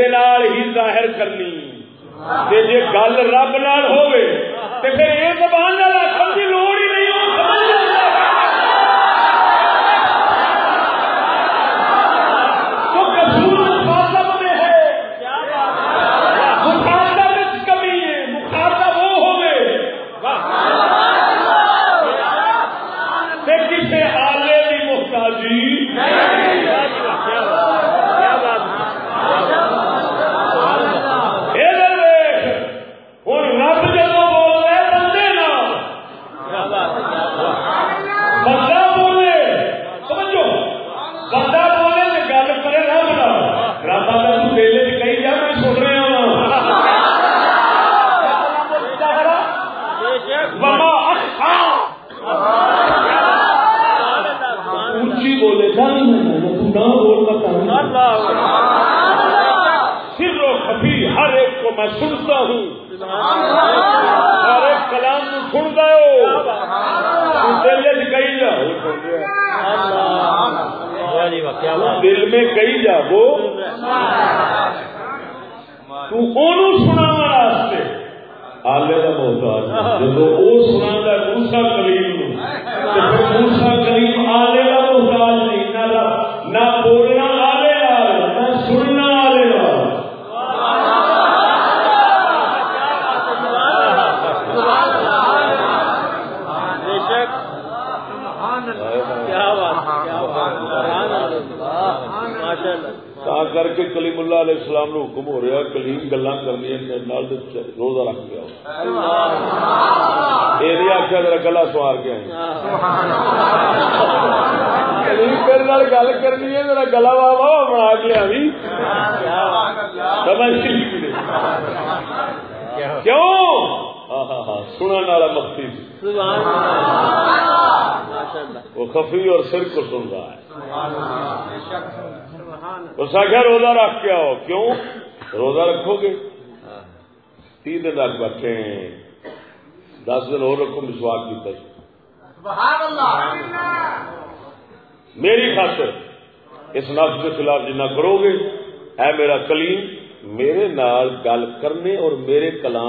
ہی ظاہر کرنی۔ جی گل رب نال ہوئے تو پھر یہ زبان آخر کی لوڑ ہی نہیں ہو تو قصور مخاطب میں ہے مخاطب وچ کمی ہے مخاطب وہ ہوئے تے کسے آلے دی محتاجی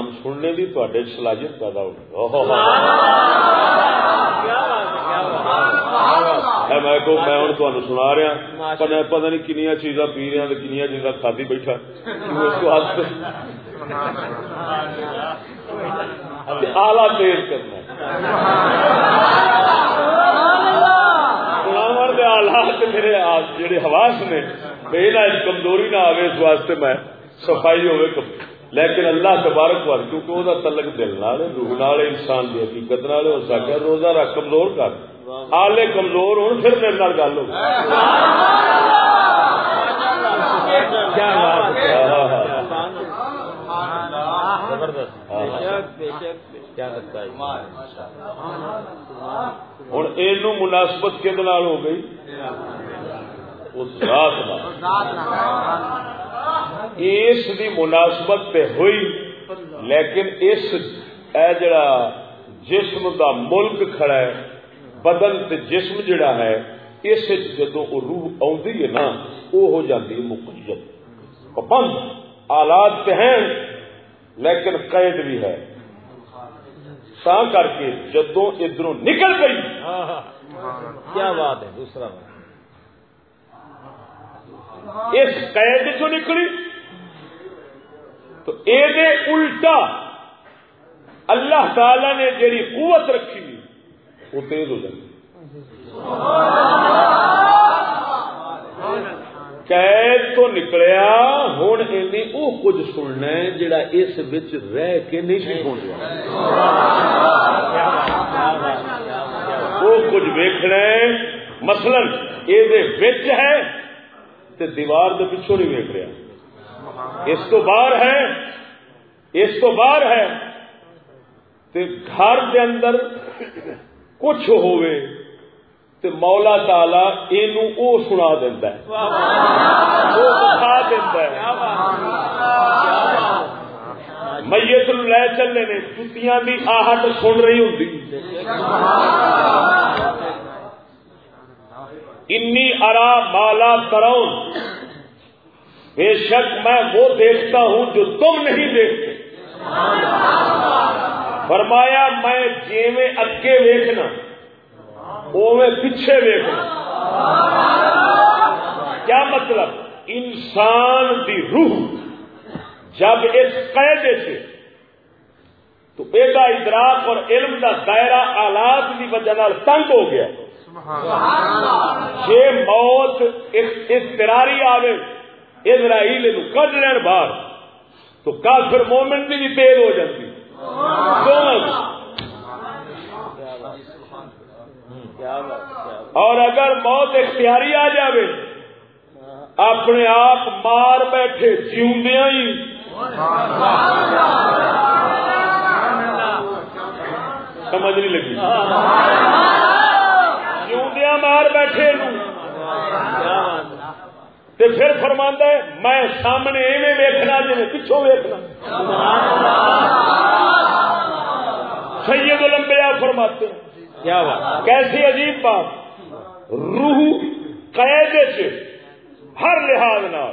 کلام سننے کی تے صلاحیت پیدا ہوگی میں کو میں ہوں تمہیں سنا رہا پتا پتہ نہیں کنیا چیزاں پی رہا کنیا چیزاں کھادی بیٹھا اس کو ہاتھ آلہ تیز کرنا دے آلات میرے جڑے حواس نے کمزوری نہ آئے اس واسطے میں صفائی ہوئے لیکن اللہ تبارک وال کیونکہ وہ تعلق دل نال روح نال انسان کی حقیقت نال ہو سکتا روزہ رکھ، کمزور کر۔ آلے کمزور ہو پھر میرے نال گل ہو ہوں یہ مناسبت کھد ہو گئی؟ اس رات اس دی مناسبت تے ہوئی، لیکن اس، اے جڑا جسم دا ملک کھڑا ہے، بدن تے جسم جڑا ہے، اس جدو روح آدھی ہے نا وہ ہو جاتی ہے مقید پابند آلات تے ہیں، لیکن قید بھی ہے۔ تا کر کے جدو ادھر نکل گئی۔ کیا بات ہے، دوسرا بات۔ اس قید چ نکلی۔ تو یہ الٹا اللہ تعالی نے جیڑی قوت رکھی وہ تیز ہو جائے قید تو نکلیا ہوں این وہ کچھ سننا ہے جڑا اس بچ رہ کے نہیں سی سن وہ کچھ ویکھنا مثلا یہ ہے تے دیوار دے پچھوں نہیں ویک رہا۔ اس تو باہر ہے اس تو باہر ہے۔ تے گھر دے اندر کچھ ہوئے تے مولا تالا یہ سنا دینا ہے۔ وہ دکھا دینا ہے۔ میت لے چلے نے جتیاں بھی آہٹ سن رہی ہوں انی ارا مالا ترون۔ بے شک میں وہ دیکھتا ہوں جو تم نہیں دیکھتے۔ فرمایا میں جیویں اگے ویکنا اوے پیچھے ویکنا کیا مطلب؟ انسان دی روح جب اس قیدے سے، تو بیگا ادراک اور علم دا دائرہ آلات کی وجہ تنگ ہو گیا۔ یہ موت استراری آئے اسرائیل کڈ لین باہر۔ تو کافر مومن کی بھی تیز ہو جاتی اور اگر موت اختیاری آ جائے اپنے آپ مار بیٹھے جیوندیا ہی۔ سمجھ نہیں لگی۔ مار بیٹھے تے پھر فرما ہے میں سامنے ایویں ویکنا جی پچھوں ویکنا سید لمبیا فرماتے کیا بات؟ کیسی عجیب بات۔ روح قید سے ہر لحاظ نہ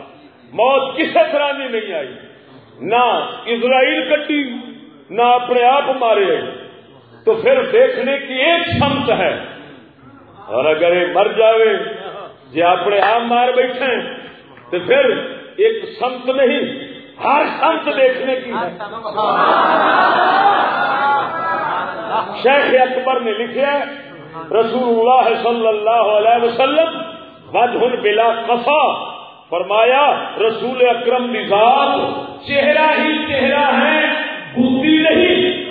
موت کسی طرح کی نہیں آئی۔ نہ اسرائیل کٹی نہ اپنے آپ مارے تو پھر دیکھنے کی ایک سمت ہے۔ اور اگر یہ مر جاوے جی اپنے آپ مار بیٹھے تو پھر ایک سمت نہیں، ہر سمت دیکھنے کی ہے۔ شیخ اکبر نے لکھا رسول اللہ صلی اللہ علیہ وسلم وجہ بلا قفا فرمایا، رسول اکرم نظام چہرہ ہی چہرہ ہے بوتی نہیں۔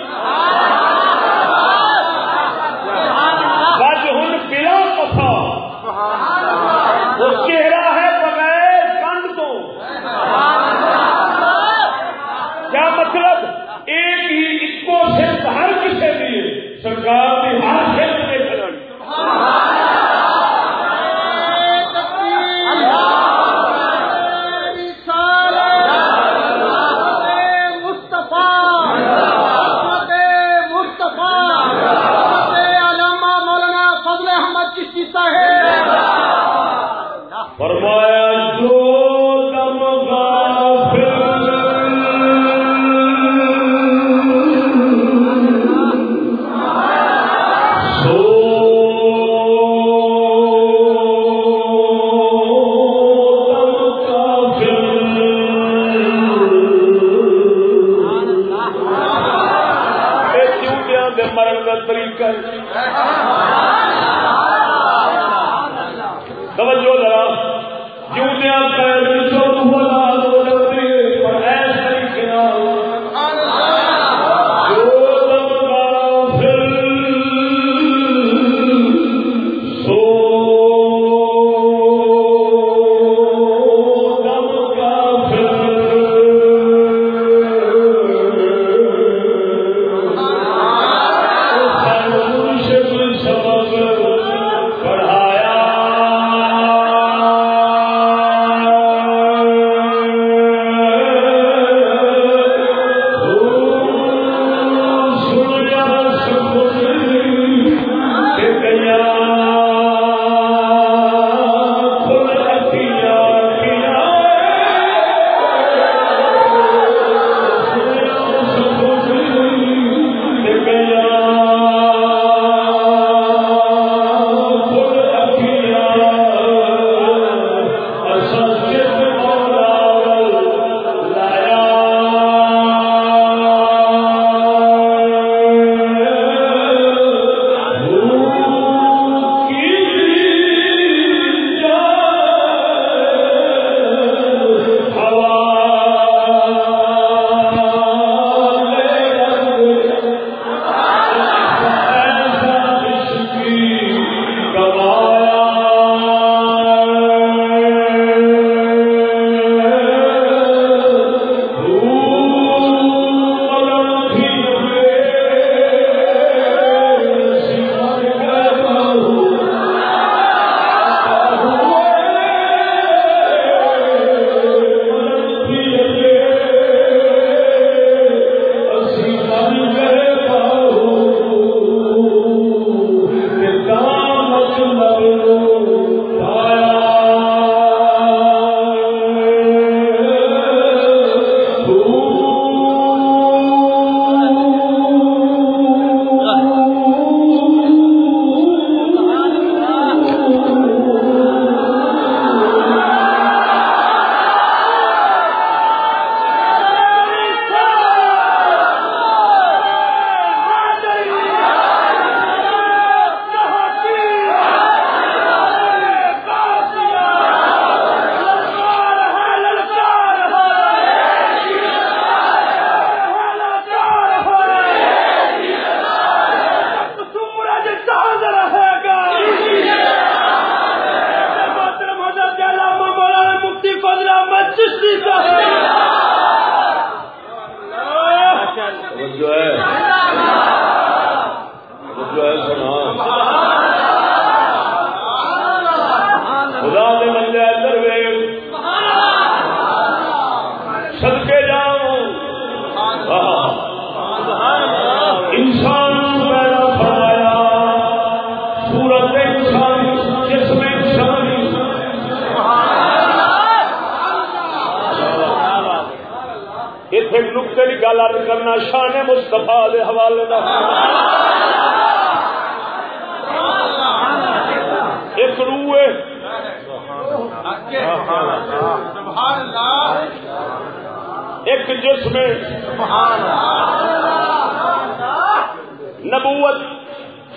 کر توجہ ذرا جیوتیا پیر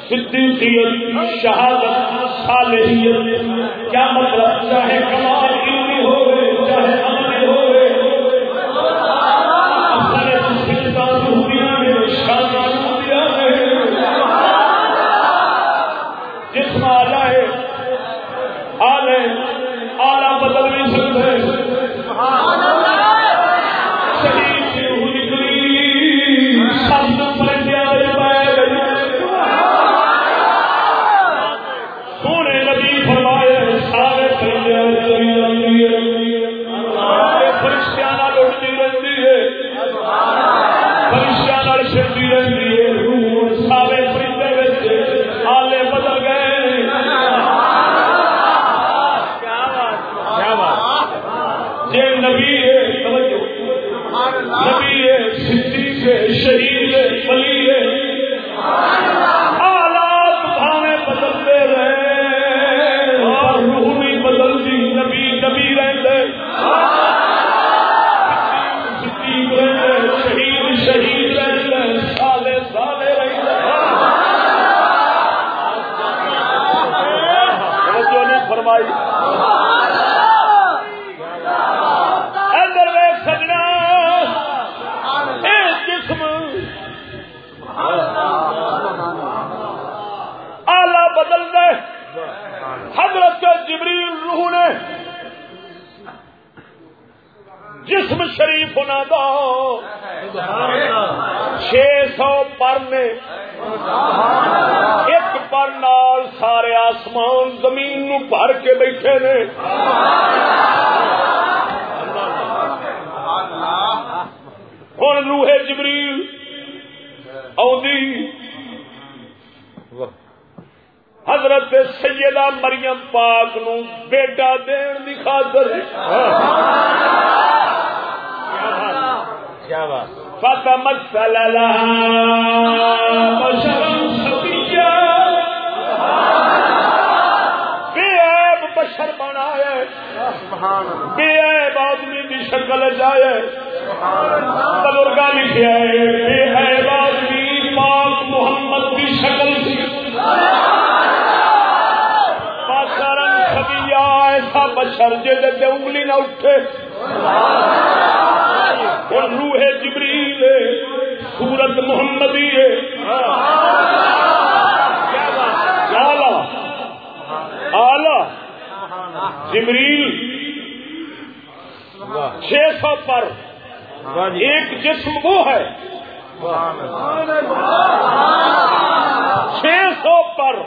صدیقیت شہادت صالحیت. کیا مطلب؟ چاہے کمال علمی ہوئے چاہے عملی ہو پر نے ایک پر نال سارے آسمان زمین نو بھر کے بیٹھے نے۔ ہوں روح جبریل آدھی حضرت سیدہ مریم پاک نو بیٹا دین دی خاطر۔ کیا بات؟ فتمثل لها بے عیب آدمی کی شکل جائے۔ بزرگا لکھا ہے بے عیب آدمی پاک محمد کی شکل سی بشرا ایسا بشر جی انگلی نہ اٹھے اور روح جبریل ہے سورت محمدی ہے آلہ آلہ جبریل چھ سو پر ایک جسم وہ ہے چھ سو پر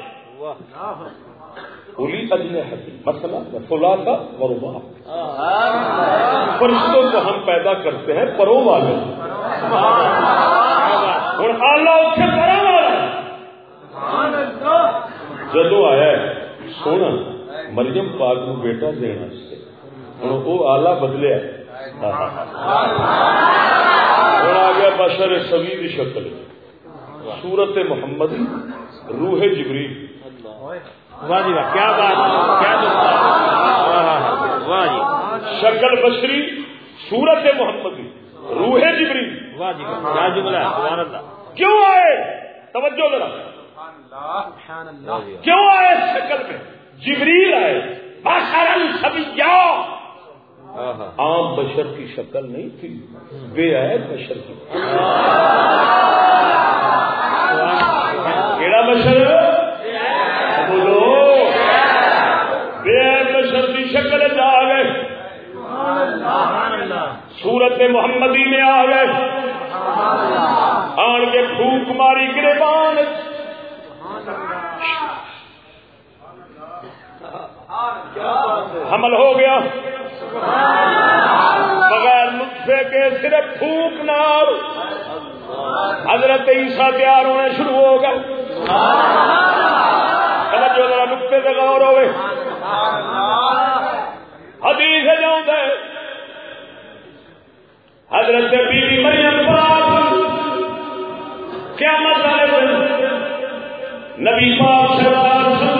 پولی اجنے مسئلہ فلا کا ورما فرشتوں کو ہم پیدا کرتے ہیں پرو والے۔ اور آلہ اسے پرو والا جدو آیا سونا، مریم پاک کو بیٹا دینا سے ہوں وہ آلہ بدلیا اور آ گیا بشر سبھی شکل۔ سورت محمد، روح جبریل۔ واہ جی واہ کیا بات کیا واہ جی شکل بشری سورت محمدی، روح جبری واہ جی کیا جملہ سبحان اللہ، کیوں آئے، توجہ ذرا، کیوں آئے شکل میں، جبریل آئے بشرن سبیا عام بشر کی شکل نہیں تھی، بے آئے بشر کی، کیڑا بشر بولو بے آئے بشر کی شکل جا گئے سورت محمدی میں آ گئے۔ آن کے پھوک ماری گربان حمل ہو گیا۔ بغیر نطفے کے صرف پھوک نال حضرت عیسیٰ تیار ہونے شروع ہو گئے۔ جو ذرا نقطے سے غور ہوئے۔ حدیث جاؤں حضرت بی بی مریم پاک قیامت والے نبی پاک سرکار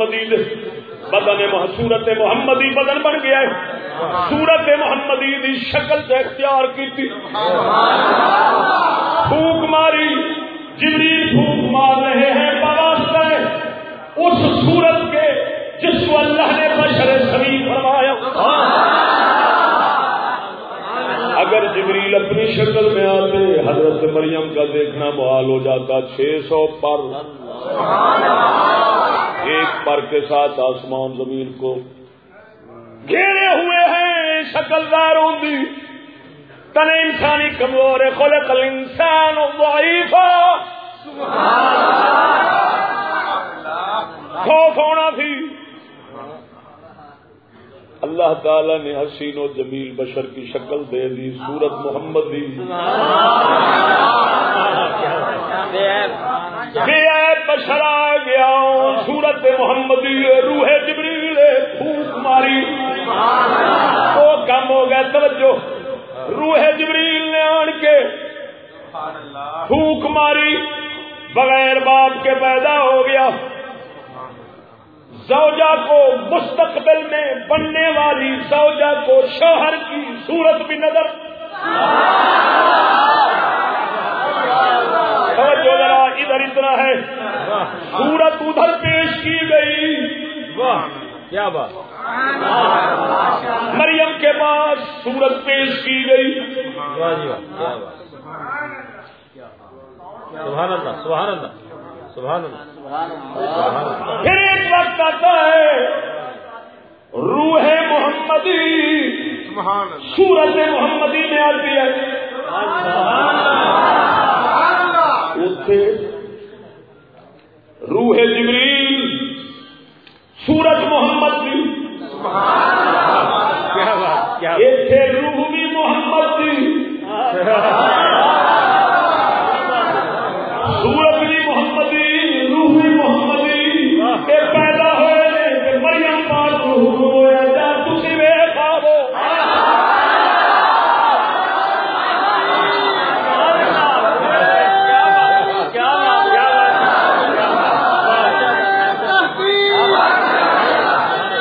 محمدی دے۔ بدن مح- سورت محمدی بدن بن گیا ہے۔ سورت محمدی دی شکل سے اختیار کی پھوک ماری۔ جبریل پھوک مار رہے ہیں بواسطہ اس سورت کے جس کو اللہ نے بشر زمین فرمایا۔ اگر جبریل اپنی شکل میں آتے، حضرت مریم کا دیکھنا محال ہو جاتا چھ سو پر۔ ایک پر کے ساتھ آسمان زمین کو گھیرے ہوئے ہیں شکل دار ہوگی تن انسانی کمزور خلق الانسان ضعیفا خوف ہونا تھی اللہ تعالی نے حسین و جمیل بشر کی شکل دے دی، سورت محمد دی۔ بشر آ گیا سورت محمدی روح جبریل پھوک ماری۔ وہ کم ہو گیا توجہ۔ روح جبریل نے آن کے پھوک ماری بغیر باپ کے پیدا ہو گیا۔ زوجہ کو مستقبل میں بننے والی زوجہ کو شوہر کی صورت بھی نظر توجہ ذرا ادھر اتنا ہے۔ صورت ادھر پیش کی گئی۔ واہ کیا بات۔ مریم کے پاس صورت پیش کی گئی۔ واہ جی واہ کیا بات۔ سبحان اللہ سبحان اللہ سبحان اللہ سبحان اللہ۔ پھر ایک وقت آتا ہے روح محمدی۔ سورت محمدی میں آتی ہے اتنے روح جبریل سورج محمد کی کیا بات کیا اتنے روح بھی محمد کی سورت بھی محمدی روح بھی محمدی یہ پیدا ہوئے نے کہ مریم پاک کو حکم ہویا جا تسی ویکھ آو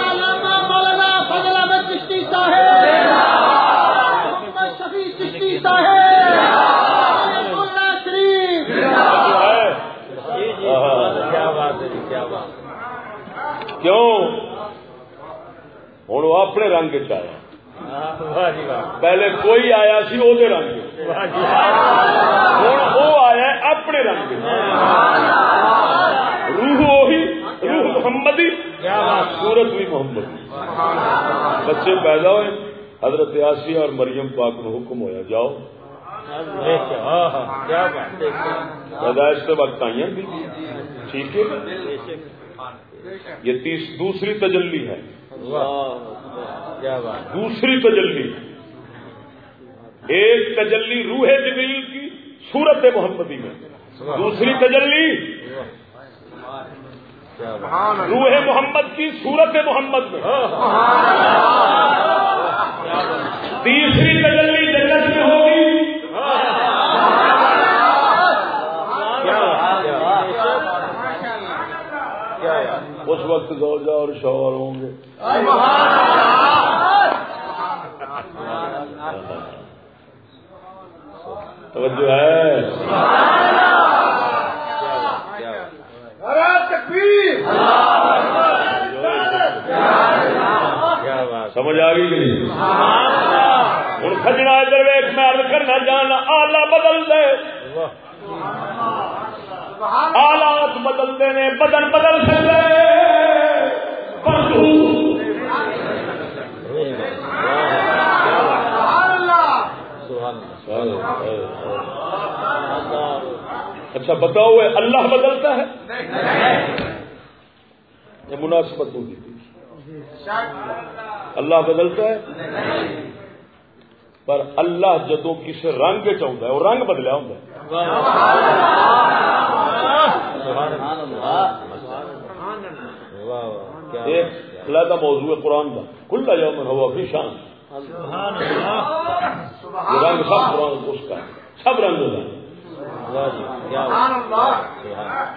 علامہ مولانا فضل احمد چشتی صاحب محمد شفیع چشتی صاحب اللہ شریف کیا بات ہے جی کیا بات کیوں ہوں وہ اپنے رنگ چ آیا واہ جی واہ پہلے کوئی آیا سی وہ رنگ ہوں وہ آیا ہے اپنے رنگ۔ روح وہی روح محمدی۔ سورت بھی محمد۔ بچے پیدا ہوئے حضرت آسیہ اور مریم پاک کو حکم ہویا جاؤ۔ پیدائش کے وقت آئی ہیں۔ ٹھیک ہے۔ یہ دوسری تجلی ہے۔ دوسری تجلی۔ ایک تجلی روح جبریل کی صورت محمدی میں، دوسری تجلی روح محمد کی صورت محمد میں۔ تیسری تجلی جنت میں ہوگی۔ اس وقت گوجا اور شوہر ہوں گے۔ توجہ ہے۔ سمجھ آ گئی؟ ہوں سجنا ادھر ویخ میں عرض کرنا جانا آلہ بدل دے۔ آلات بدلتے نے بدن بدل سکتے پر تو اچھا بتاؤ اللہ بدلتا ہے؟ یہ مناسبت ہوگی۔ اللہ بدلتا ہے؟ پر اللہ جدو کسی رنگ چاہتا ہے وہ رنگ بدلیا ہوں ایک علیحدہ موضوع ہے قرآن کا کھلا یومن ہوا بھی شان۔ یہ رنگ سب قرآن اس کا۔ سب رنگ ہے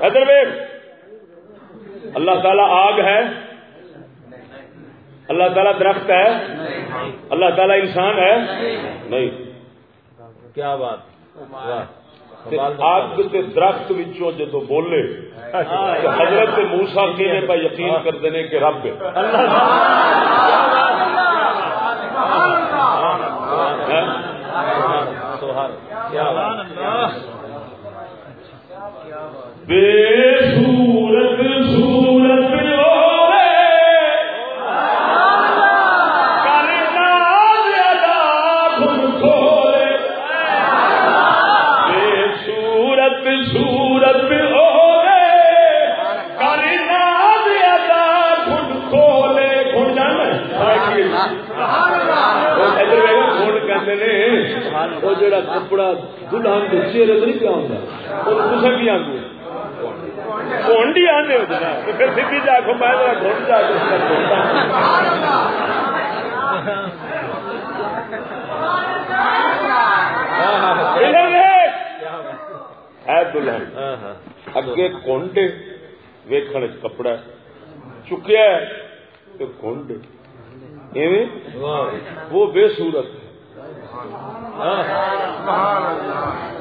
ادھر ویک اللہ. تعالیٰ آگ ہے؟ اللہ تعالیٰ درخت ہے؟ اللہ تعالیٰ انسان ہے؟ نہیں. کیا بات؟ آگ کے درخت وچوں جدو بولے حضرت موسا کہنے پہ یقین کرتے ہیں کہ رب ہے۔ بات بے جڑا کپڑا دلہن کے چہرے تے نہیں پیا ہوندا وہ تسا کی آندے کون دی آندے ہو جناب تو پھر سیدھی جا کے میں ذرا گھٹ جا کے اس کا کھولتا ادھر دیکھ اے دلہن ہاں ہاں۔ اگے کونڈے ویکھن کپڑا چکیا ہے ایویں؟ وہ بے صورت۔ ہے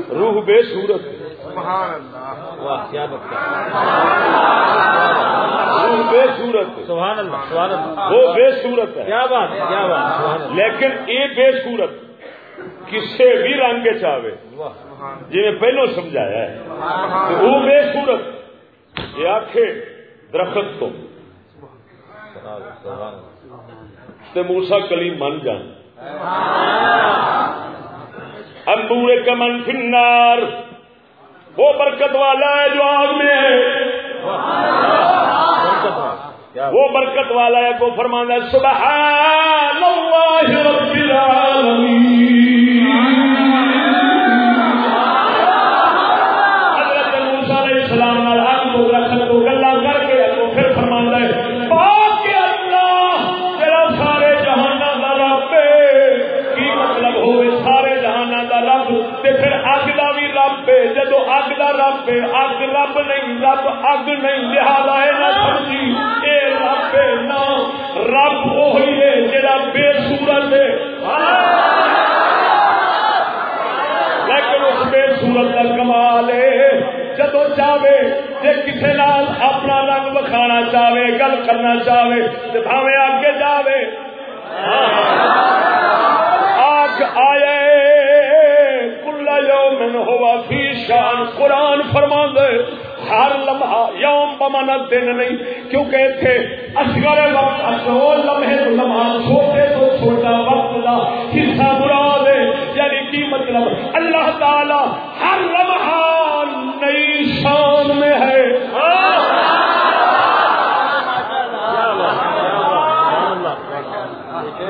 روح بے صورت۔ واہ کیا روح بے صورت۔ ہے سبحان اللہ سبحان اللہ۔ وہ بے صورت ہے۔ کیا بات کیا بات سبحان اللہ۔ لیکن یہ بے صورت کسے بھی رنگ چاہے جی میں پہلو سمجھایا ہے۔ وہ بے صورت۔ یہ آخے درخت تو۔ سبحان اللہ تے موسا کلیم من جان۔ اندور کمن فنار، وہ برکت والا ہے جو آگ میں ہے۔ وہ برکت والا ہے وہ فرمانا ہے، سبحان اللہ رب العالمین۔ رب اگ نہیں، لہذا اے نہ سمجھی جی، اے رب ہے رب وہی ہے جڑا بے صورت ہے۔ لیکن اس بے صورت کا کمال ہے جدو چاہے جی کسی نال اپنا رنگ بکھانا چاہے، گل کرنا چاہے تو بھاوے آگے جاوے۔ آگ آئے کلا یومن ہوا فی شان، قرآن فرما دے ہر لمحہ یوم بمانا دن نہیں کیونکہ اتنے اصغر وقت اصول لمحے تو لمحہ چھوٹے تو چھوٹا وقت دا حصہ مراد ہے یعنی کی مطلب؟ اللہ تعالی ہر لمحہ نئی شان میں ہے۔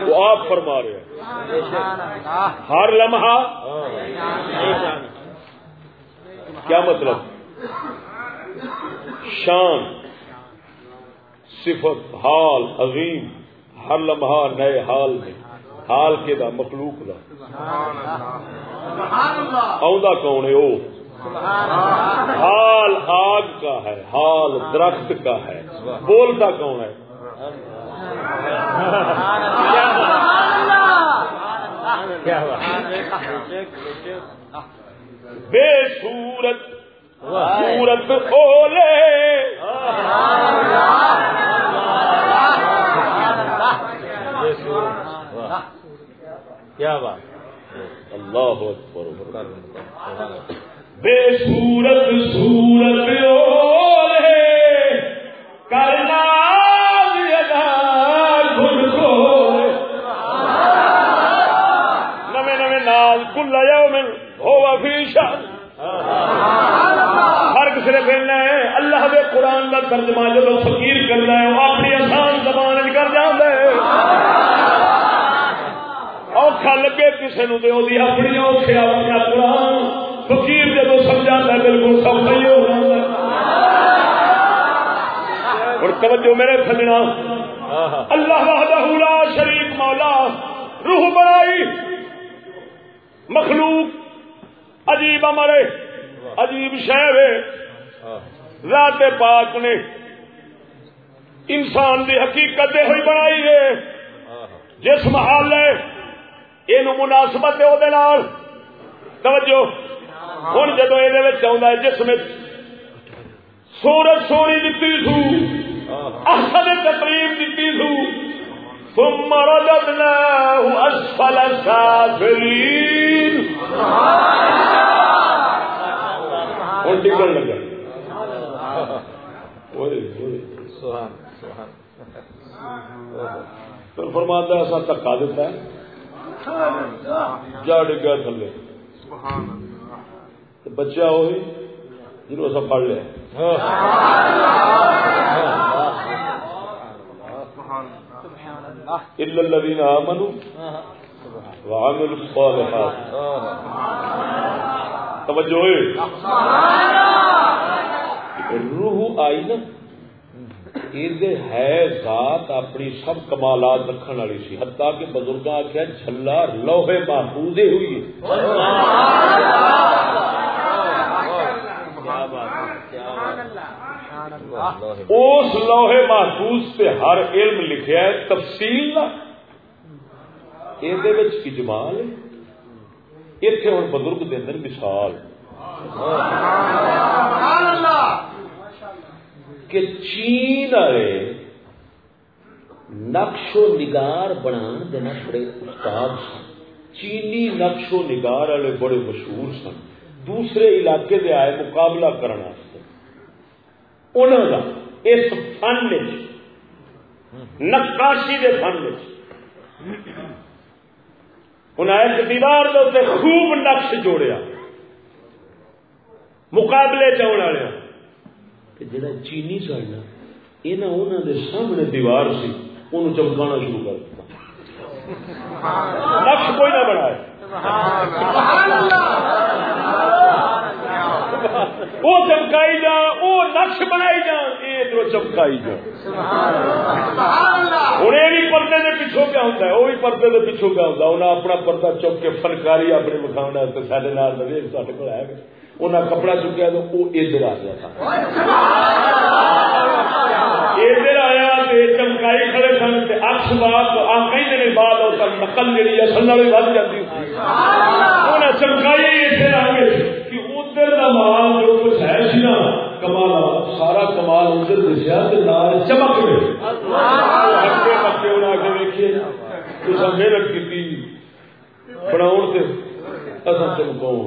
وہ آپ فرما رہے ہیں۔ ہر لمحہ؟ کیا مطلب؟ شان صفت حال عظیم ہر لمحہ نئے حال میں حال کے دا مخلوق دا۔ آؤں کون ہے وہ حال آگ کا ہے حال درخت کا ہے۔ بولتا کون ہے؟ بے صورت صورت اولے کیا بات۔ اللہ اکبر بے صورت اولے کرنا نویں نویں ناز کل یوم ہوا فی شان فرق صرف اتنا ہے اللہ دے قرآن کا ترجمہ جب فقیر کرنا ہے، وہ اپنی آسان زبان کر جانا ہے۔ اوکھا لگے کسی نو دے دی اپنی اوکھے اپنا قرآن۔ فقیر جب سمجھا ہے، بالکل سب صحیح ہو جاتا اور توجہ میرے سجنا۔ اللہ وحدہ لا شریک مولا، روح بنائی۔ مخلوق عجیب امرے عجیب شہر ذات پاک نے انسان دی حقیقت ہوئی بنائی ہے۔ جس محال ہے یہ مناسبت ہے وہ توجہ۔ ہوں جدو یہ آ جس میں سورج سونی دیتی سو احسن تقریب دیتی سو ثم رددناه اسفل سافلين ہوں ٹکن لگا۔ فرماتا ایسا دکا دیتا ہے۔ جا ڈگا تھلے۔ بچہ وہی جنہوں ایسا پڑھ لیا۔ الذين امنوا وعملوا الصالحات۔ توجہ روح آئی نا ہے ذات اپنی سب کمالات رکھنے والی سی۔ حتیٰ کہ بزرگ آخیا جھلا لوہے محفوظ ہوئی اس لوہے محفوظ سے ہر علم لکھیا ہے، تفصیل یہ اجمال ہے۔ اتنے ہوں بزرگ دے اندر مثال۔ کہ چین والے نقش و نگار بنا دینا بڑے استاد سن۔ چینی نقش و نگار والے بڑے مشہور سن۔ دوسرے علاقے دے آئے مقابلہ کرنا انہوں کا اس فن نقاشی کے فن انہیں ایک دیوار کے خوب نقش جوڑیا۔ مقابلے چاؤ والے۔ جڑا چینی سن یہ نہ انہوں دے سامنے دیوار سی ان چمکانا شروع کر دیا نقش کوئی نہ بنایا وہ چمکائی جا، وہ نقش بنائی جا یہ ادھر چمکائی جا۔ ہوں یہ بھی پردے کے پیچھوں کیا ہوتا ہے؟ وہ بھی پردے کے پیچھوں کیا ہوتا ہے؟ انہیں اپنا پردہ چک کے فنکاری اپنے مکھاؤ سارے نال سارے کو آیا انہیں کپڑا چکیا تو وہ ادھر آ گیا تھا۔ ادھر آیا چمکائی کھڑے سن اکس بات کہیں دن بعد اور نقل جی اصل والی ود جاتی انہیں چمکائی ادھر آ گئے کہ ادھر کا مال جو کچھ ہے سی نا، کمال سارا کمال ادھر دسیا چمک گئے۔ پکے پکے انہیں آ کے دیکھیے تو محنت کی بناؤ چمکاؤ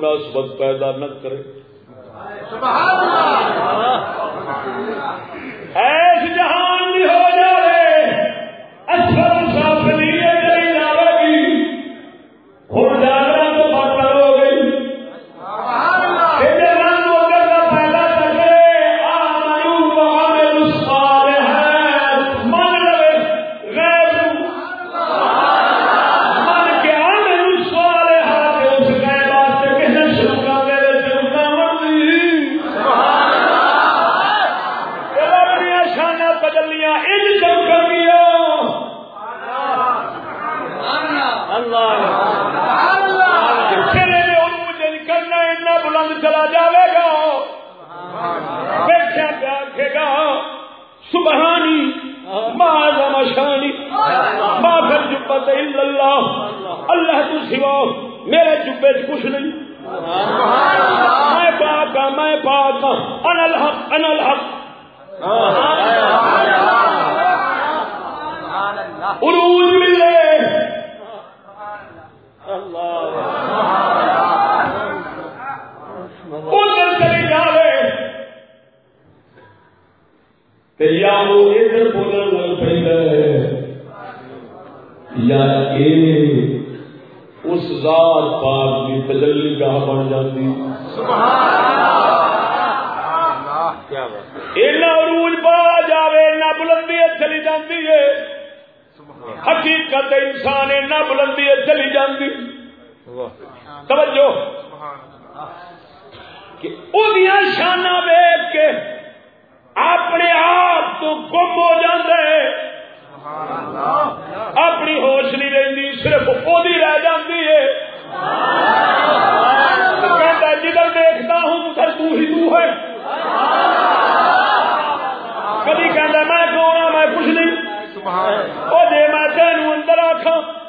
مناسبت پیدا نہ کرے۔ سبحان یا وہ ادھر بولن لگ پہ یا اس ذات پاک کی تجلی گاہ بن جاتی عروج پا جائے نہ بلندی چلی جاتی ہے حقیقت انسان نہ بلندی چلی جاتی توجہ کہ شانہ ویگ کے اپنے آپ تو گم ہو جاندے۔ اپنی ہوش نہیں رہی صرف وہی رہ جاتی ہے۔ جدھر دیکھتا ہوں سر تو ہی تو ہے۔ کبھی کہ میں کون ہاں؟ میں کچھ نہیں۔ وہ جی میں تینوں اندر آخا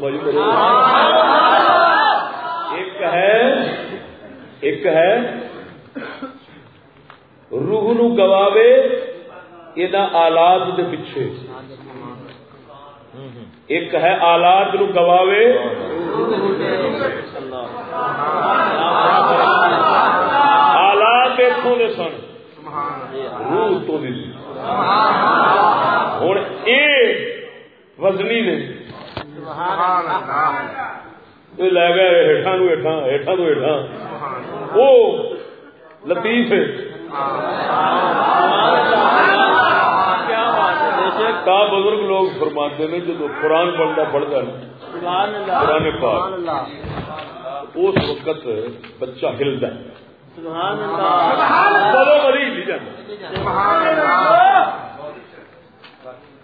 فرمائی کرو قرآن پڑھتا پڑھتا قرآن پاک. اس وقت بچہ ہلتا ہے.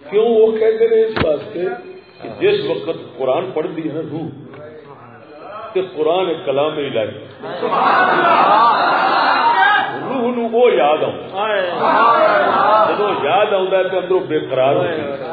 کیوں وہ کہتے ہیں اس واسطے جس وقت قرآن پڑھتی ہے نا روح کہ قرآن کلام الہی روح نو وہ یاد آؤں. جب یاد آؤں تو اندروں بے قرار ہوتی ہے.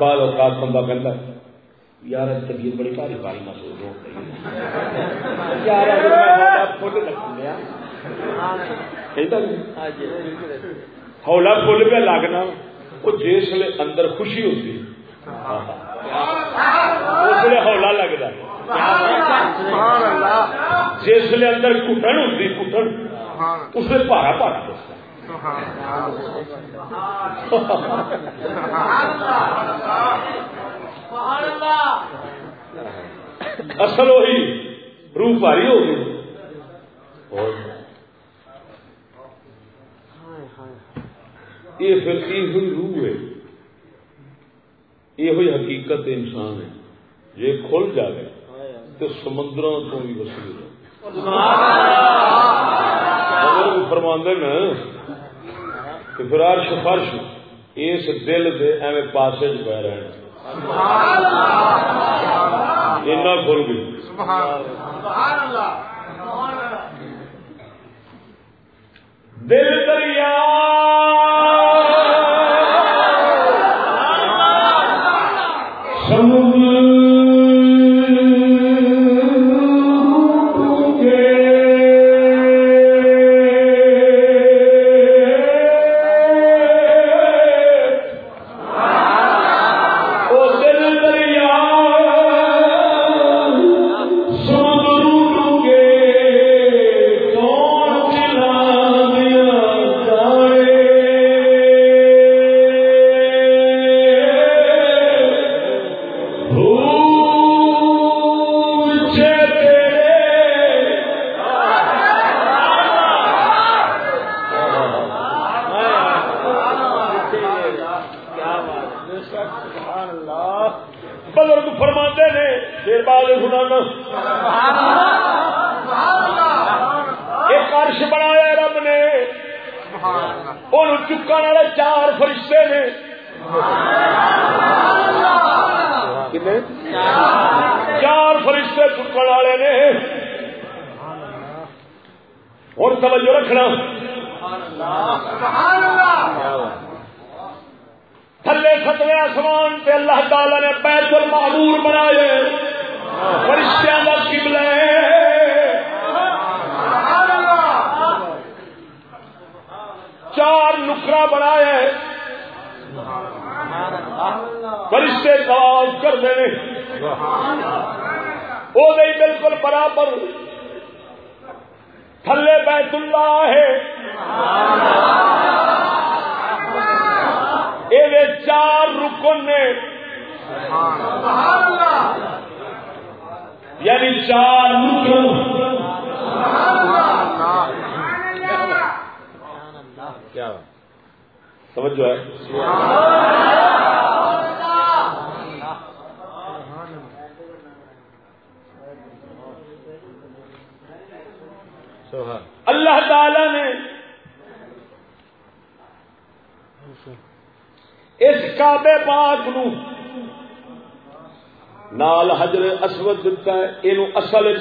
بعض اوقات بندہ کہتا ہے یار طبیعت بڑی بھاری بھاری محسوس ہو گئی یار اگر میں ہولا فل لگ گیا ہولا فل پہ لگنا وہ جس لے اندر خوشی ہوتی اس لیے ہولا لگتا جس لے اندر کٹن ہوتی کٹن اس لیے پارا پارا دستا اصل وہی روح بھاری ہو گئی۔ یہ پھر یہ ہوئی روح ہے۔ یہ ہوئی حقیقت انسان ہے۔ یہ کھل جائے تو سمندروں تو بھی وسیع فرماندے نا کہ فرش اس دل دے ایویں پاسے چ پہ رہے اینا کھل گئی دل دریا۔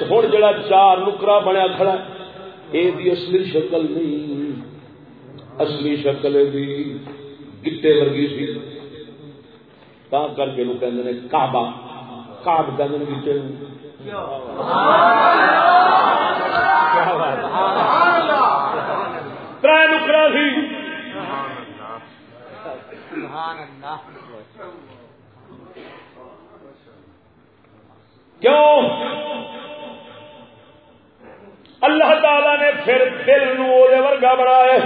ہوں جڑا چار نکرا بنیا کھڑا یہ اصلی شکل نہیں، اصلی شکل دی گٹے ورگی سی۔ تا کر کے لوگ کہتے ہیں کعبہ، کعب کہتے ہیں گٹے تر نکرا سی۔ کیوں؟ اللہ تعالی نے پھر دل نو ورگا بنایا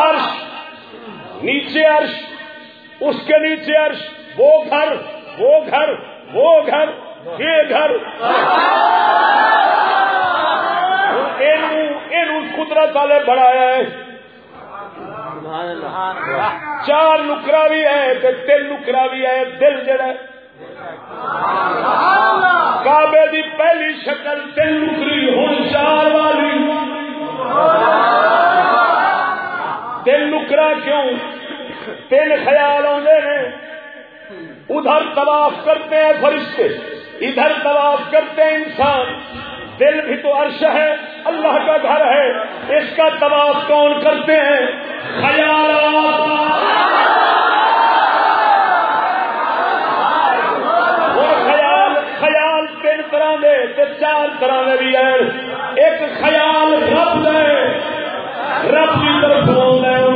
عرش، نیچے عرش، اس کے نیچے عرش، وہ گھر وہ گھر وہ گھر، یہ گھر۔ قدرت والے بنایا ہے۔ چار نکرا بھی ہے تین نکرا بھی ہے دل جڑا ہے کعبے دی پہلی شکل تین نکری ہوں چار والی۔ دل نکرا کیوں؟ تین خیال آتے ہیں ادھر طواف کرتے ہیں فرشتے، ادھر طواف کرتے ہیں انسان۔ دل بھی تو عرش ہے، اللہ کا گھر ہے۔ اس کا طواف کون کرتے ہیں؟ خیالات اور خیال خیال تین طرح دے تے چار طرح دے بھی ہیں ایک خیال رب دے۔ رب کی طرف آتا ہے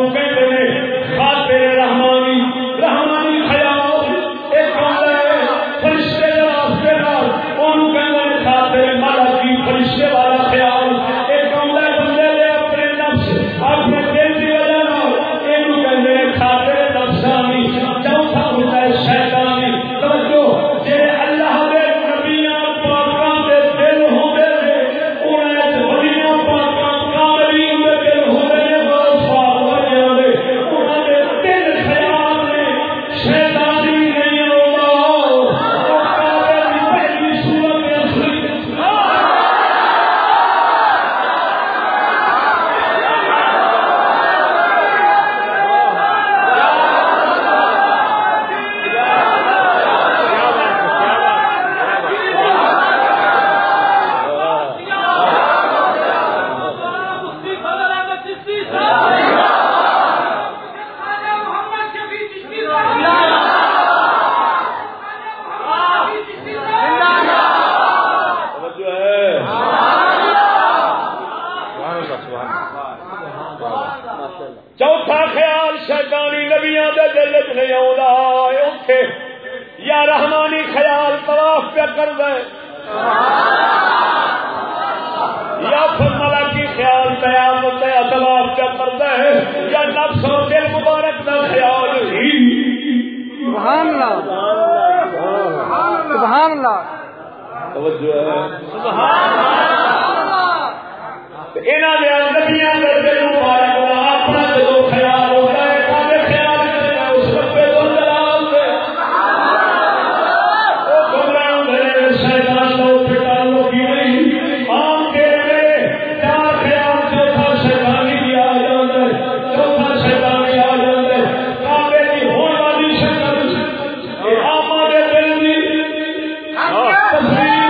تصویر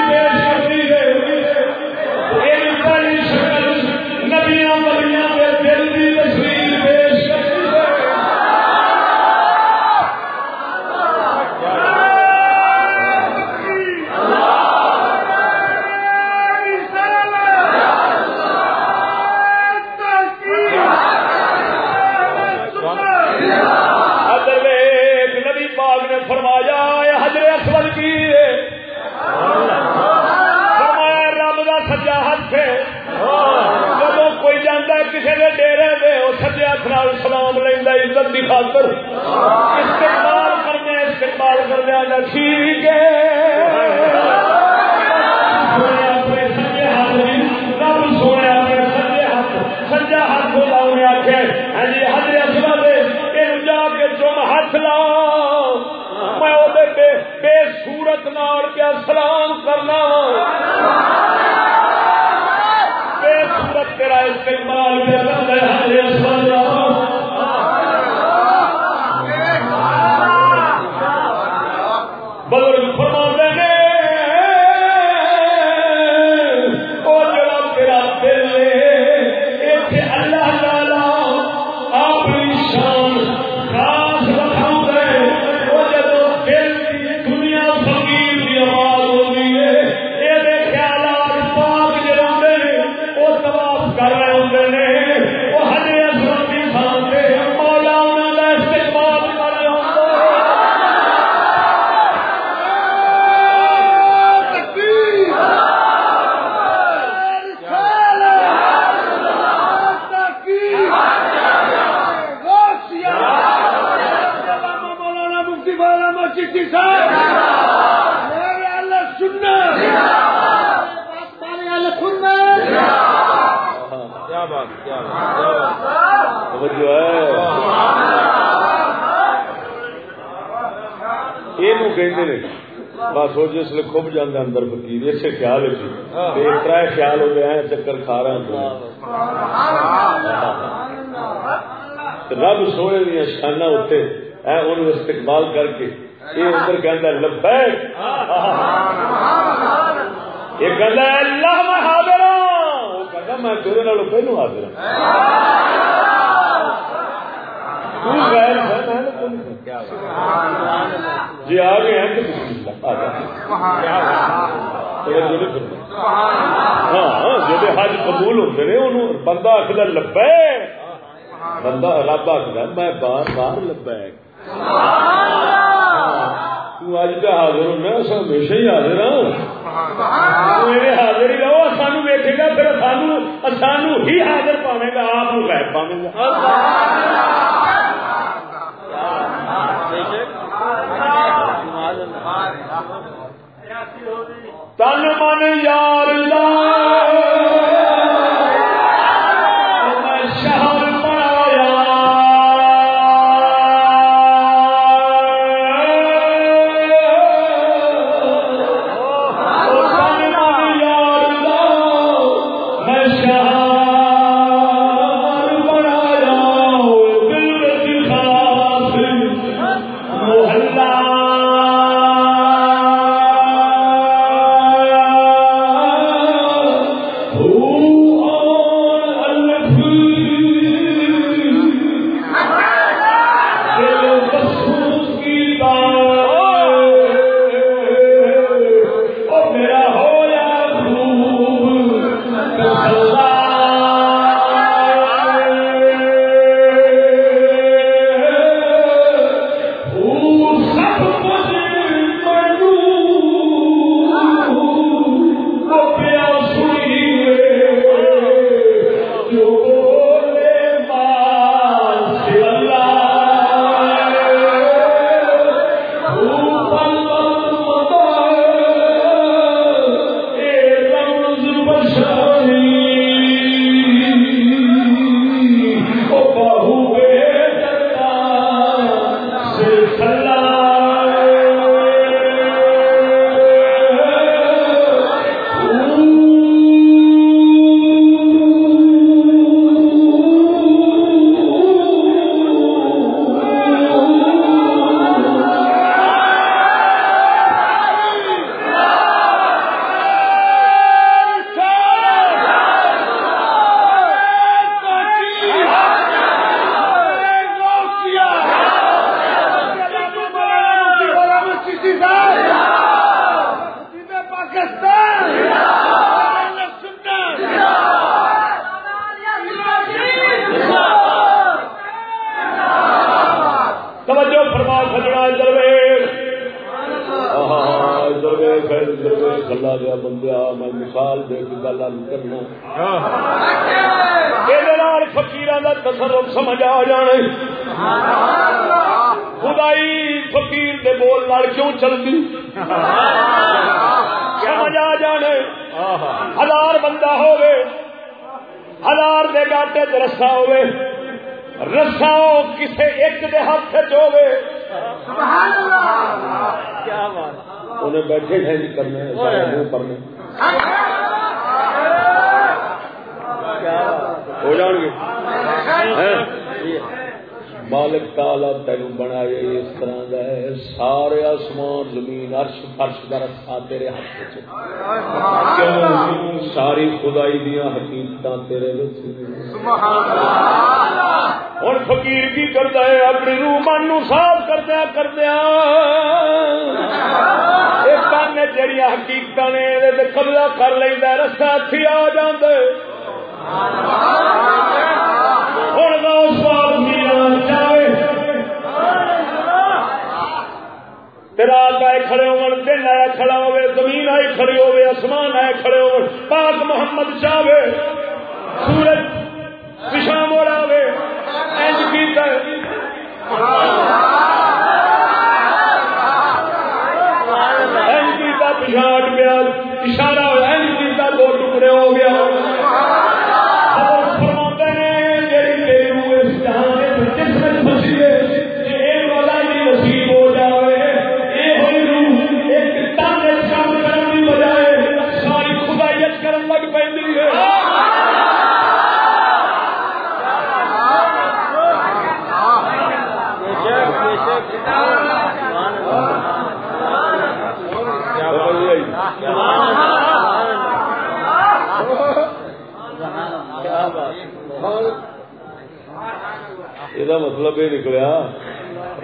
یہ مطلب یہ نکلیا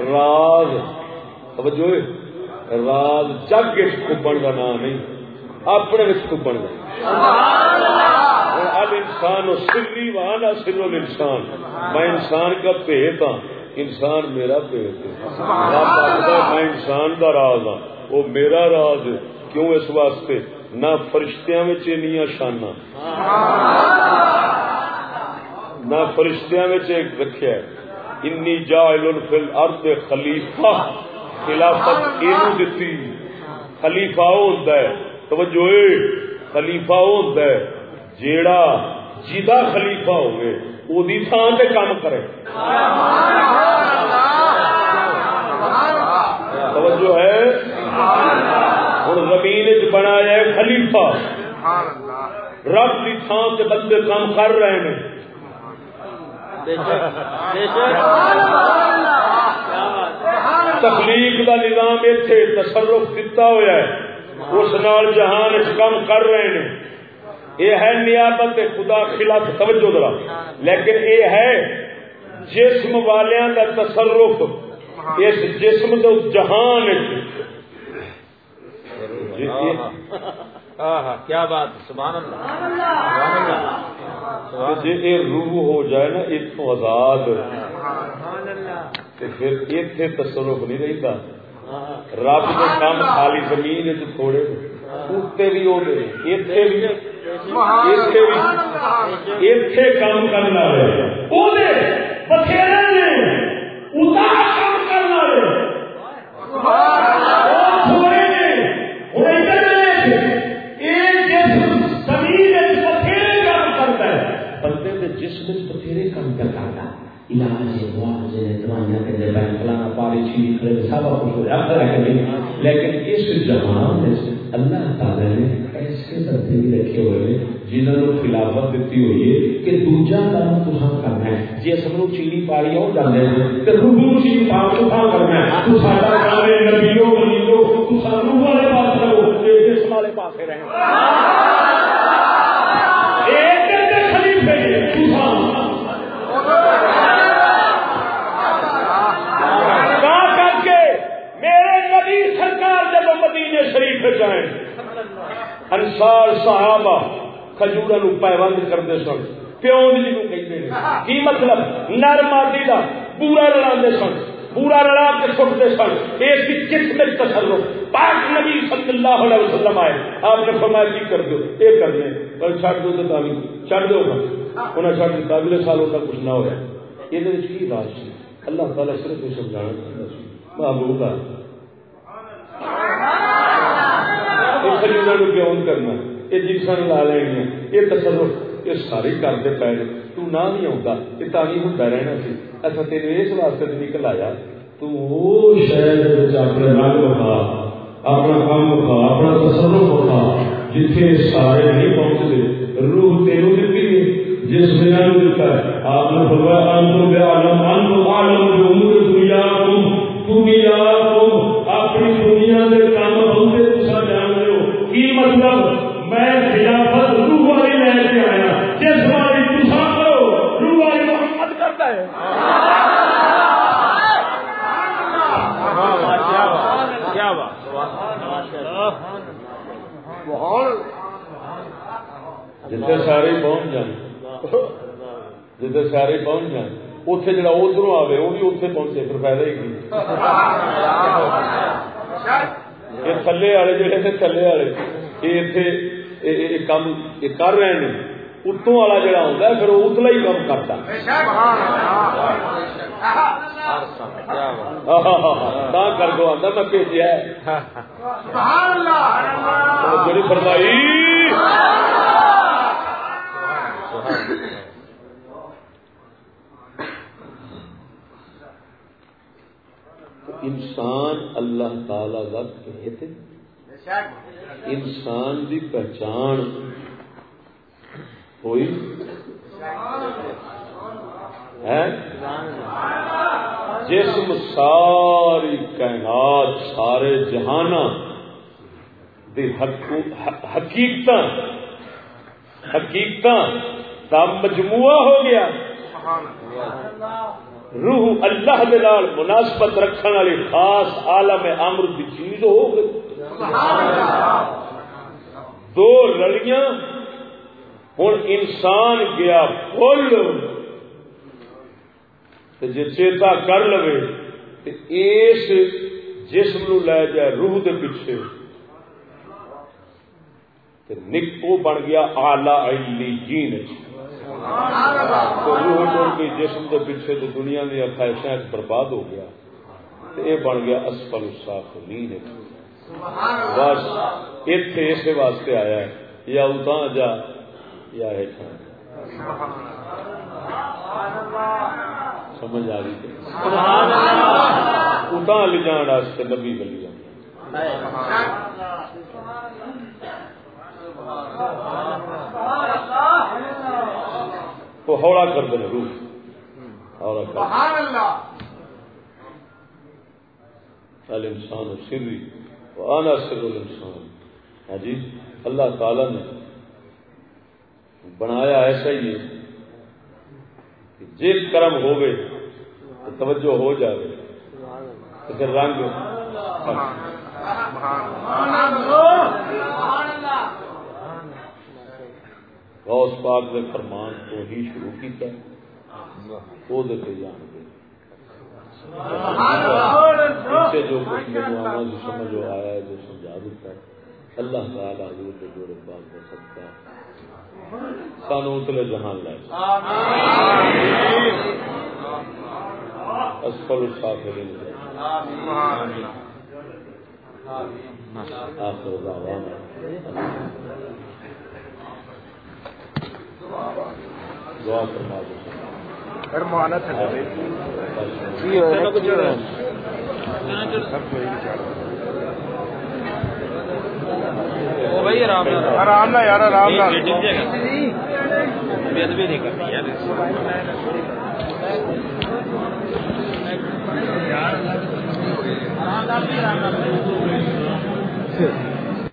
راز توجہ راز جگ کبن کا نام نہیں اپنے کبن کا اب انسان ہو سلی وانا سر انسان میں انسان کا پیت ہاں انسان میرا پیت ہے میں انسان کا راز ہاں وہ میرا راز ہے کیوں اس واسطے؟ نہ فرشتیاں میں شانا نہ فرشتیاں رکھا انی جائل فی الارض خلیفہ۔ خلافت اینو دتی۔ خلیفہ او ہوندا ہے۔ توجہ اے۔ خلیفہ او ہوندا ہے۔ جیڑا جیدا خلیفہ ہوے او تھان تے کام کرے۔ توجہ ہے۔ چ بنایا ہے خلیفہ۔ رب کی تھان سے بندے کام کر رہے ہیں۔ تخلیق کا نظام اتنے تصرف دتا ہوا ہے۔ اس نال جہان کام کر رہے ہیں۔ یہ ہے نیابت خدا خلاف توجہ ذرا لیکن یہ ہے جسم والوں کا تصرف۔ اس جسم جہان کیا بات سبحان اللہ۔ جی یہ روح ہو جائے نا اتوں آزاد۔ پھر اتنے تصرف نہیں رہتا رب کے کام خالی زمین تھوڑے اتنے بھی وہ اتنے بھی۔ اتنے کام کرنا بتھیرے علاج معاوضے دوائیاں کرنے پہ فلانا پاری چیری کرے سب کچھ ہو جاتا ہے لیکن اس جہان میں اللہ تعالی نے ایسے بندے بھی رکھے ہوئے ہیں جنہوں نے خلافت دیتی ہوئی ہے کہ دوجا کام تو کرنا ہے جی سب لوگ چیری پاری ہو جاتے ہیں تو روح چیری پار تو کرنا ہے تو سارا کام ہے نبیوں ولیوں تو سارا والے پاس رہو جسم والے پاس رہے شریف جائیں انسار صحابہ کھجورا نو پیوند کرتے سن۔ پیون جی کہتے ہیں کی مطلب؟ نر مادی کا پورا لڑا سن۔ پورا لڑا کے سٹتے سن۔ اس کی کس میں تصرف پاک نبی صلی اللہ علیہ وسلم آئے۔ آپ نے فرمایا، کی کر دو یہ کر دیں پر چھڈ دو تو تعلیم چھڈ دو گا انہیں چھڈ دیتا اگلے سال کا کچھ نہ ہوا یہ کی راج اللہ تعالیٰ صرف یہ سمجھانا محبوب بیان کرنا؟ یہ جنسا لا لینیا یہ تصرف یہ سارے کرتے پے تو نہ نہیں آتا یہ تھی ہوتا رہنا سی۔ اچھا تین اس واسطے نکل آیا۔ تو شہر اپنے رنگ بخا اپنا کام بخا اپنا تصرف بخا جتنے سارے نہیں پہنچتے روح تیروں دیتی ہے۔ جس میں دیتا ہے، آپ نے فرمایا، انتم بعلم، انتم عالم بامور دنیا تم دنیا تم اپنی دنیا کے کام بہت تسا جان کی مطلب میں خلافت روح والی لے کے آیا جس والی تسا کرو روح والی محمد کرتا ہے جتنے سارے پہنچ جائیں جتنے سارے پہنچ جائیں اتنے جڑا ادھر آئے وہ بھی اتنے پہنچے پھر فائدہ ہی یہ تھلے والے جڑے نے تھلے والے یہ اتنے کام کر رہے ہیں اتوں والا جڑا ہوتا ہے پھر وہ اتلا ہی کام کرتا کر دو آتا میں بھیجا جڑی فرمائی انسان اللہ تعالی کا کہتے انسان کی پہچان ہوئی ہے۔ جسم ساری کائنات، سارے جہان حقیقت حقیقت کا مجموعہ ہو گیا۔ روح اللہ دے نال مناسبت رکھنے والی خاص عالم امر کی چیز ہو گئی۔ دو رلیاں ہوں انسان گیا فل جی چیتا کر لو اس جسم نو لے جائے روح دے پیچھے۔ نکو بن گیا آلہ علی جین۔ روح جڑ گئی جسم کے پیچھے تو دنیا دیا خواہشیں برباد ہو گیا یہ بن گیا اسفل السافلین بس اتے اس واسطے آیا ہے، یا اتاں جا، یا ہیٹھاں سمجھ آ رہی اتاں لے جان واسطے نبی بلی وہ ہولا کر دیں روح الانسان سری آنا سر الانسان۔ ہاں جی اللہ تعالی نے بنایا ایسا ہی ہے کہ جی کرم ہوگے تو توجہ ہو جائے تو پھر رنگ غوث پاک نے فرمان تو ہی شروع کیتا وہ جان گے پیچھے جو کچھ میرے آنا جو سمجھ آیا ہے جو سمجھا دیتا ہے۔ اللہ تعالیٰ حضور کے جوڑے پاک سانو اتلے جہان لائے۔ اسفل آخر دعوانا۔ دعا فرما دو۔ آرام نہ یار آرام نہ۔ بے نہیں کرتی یار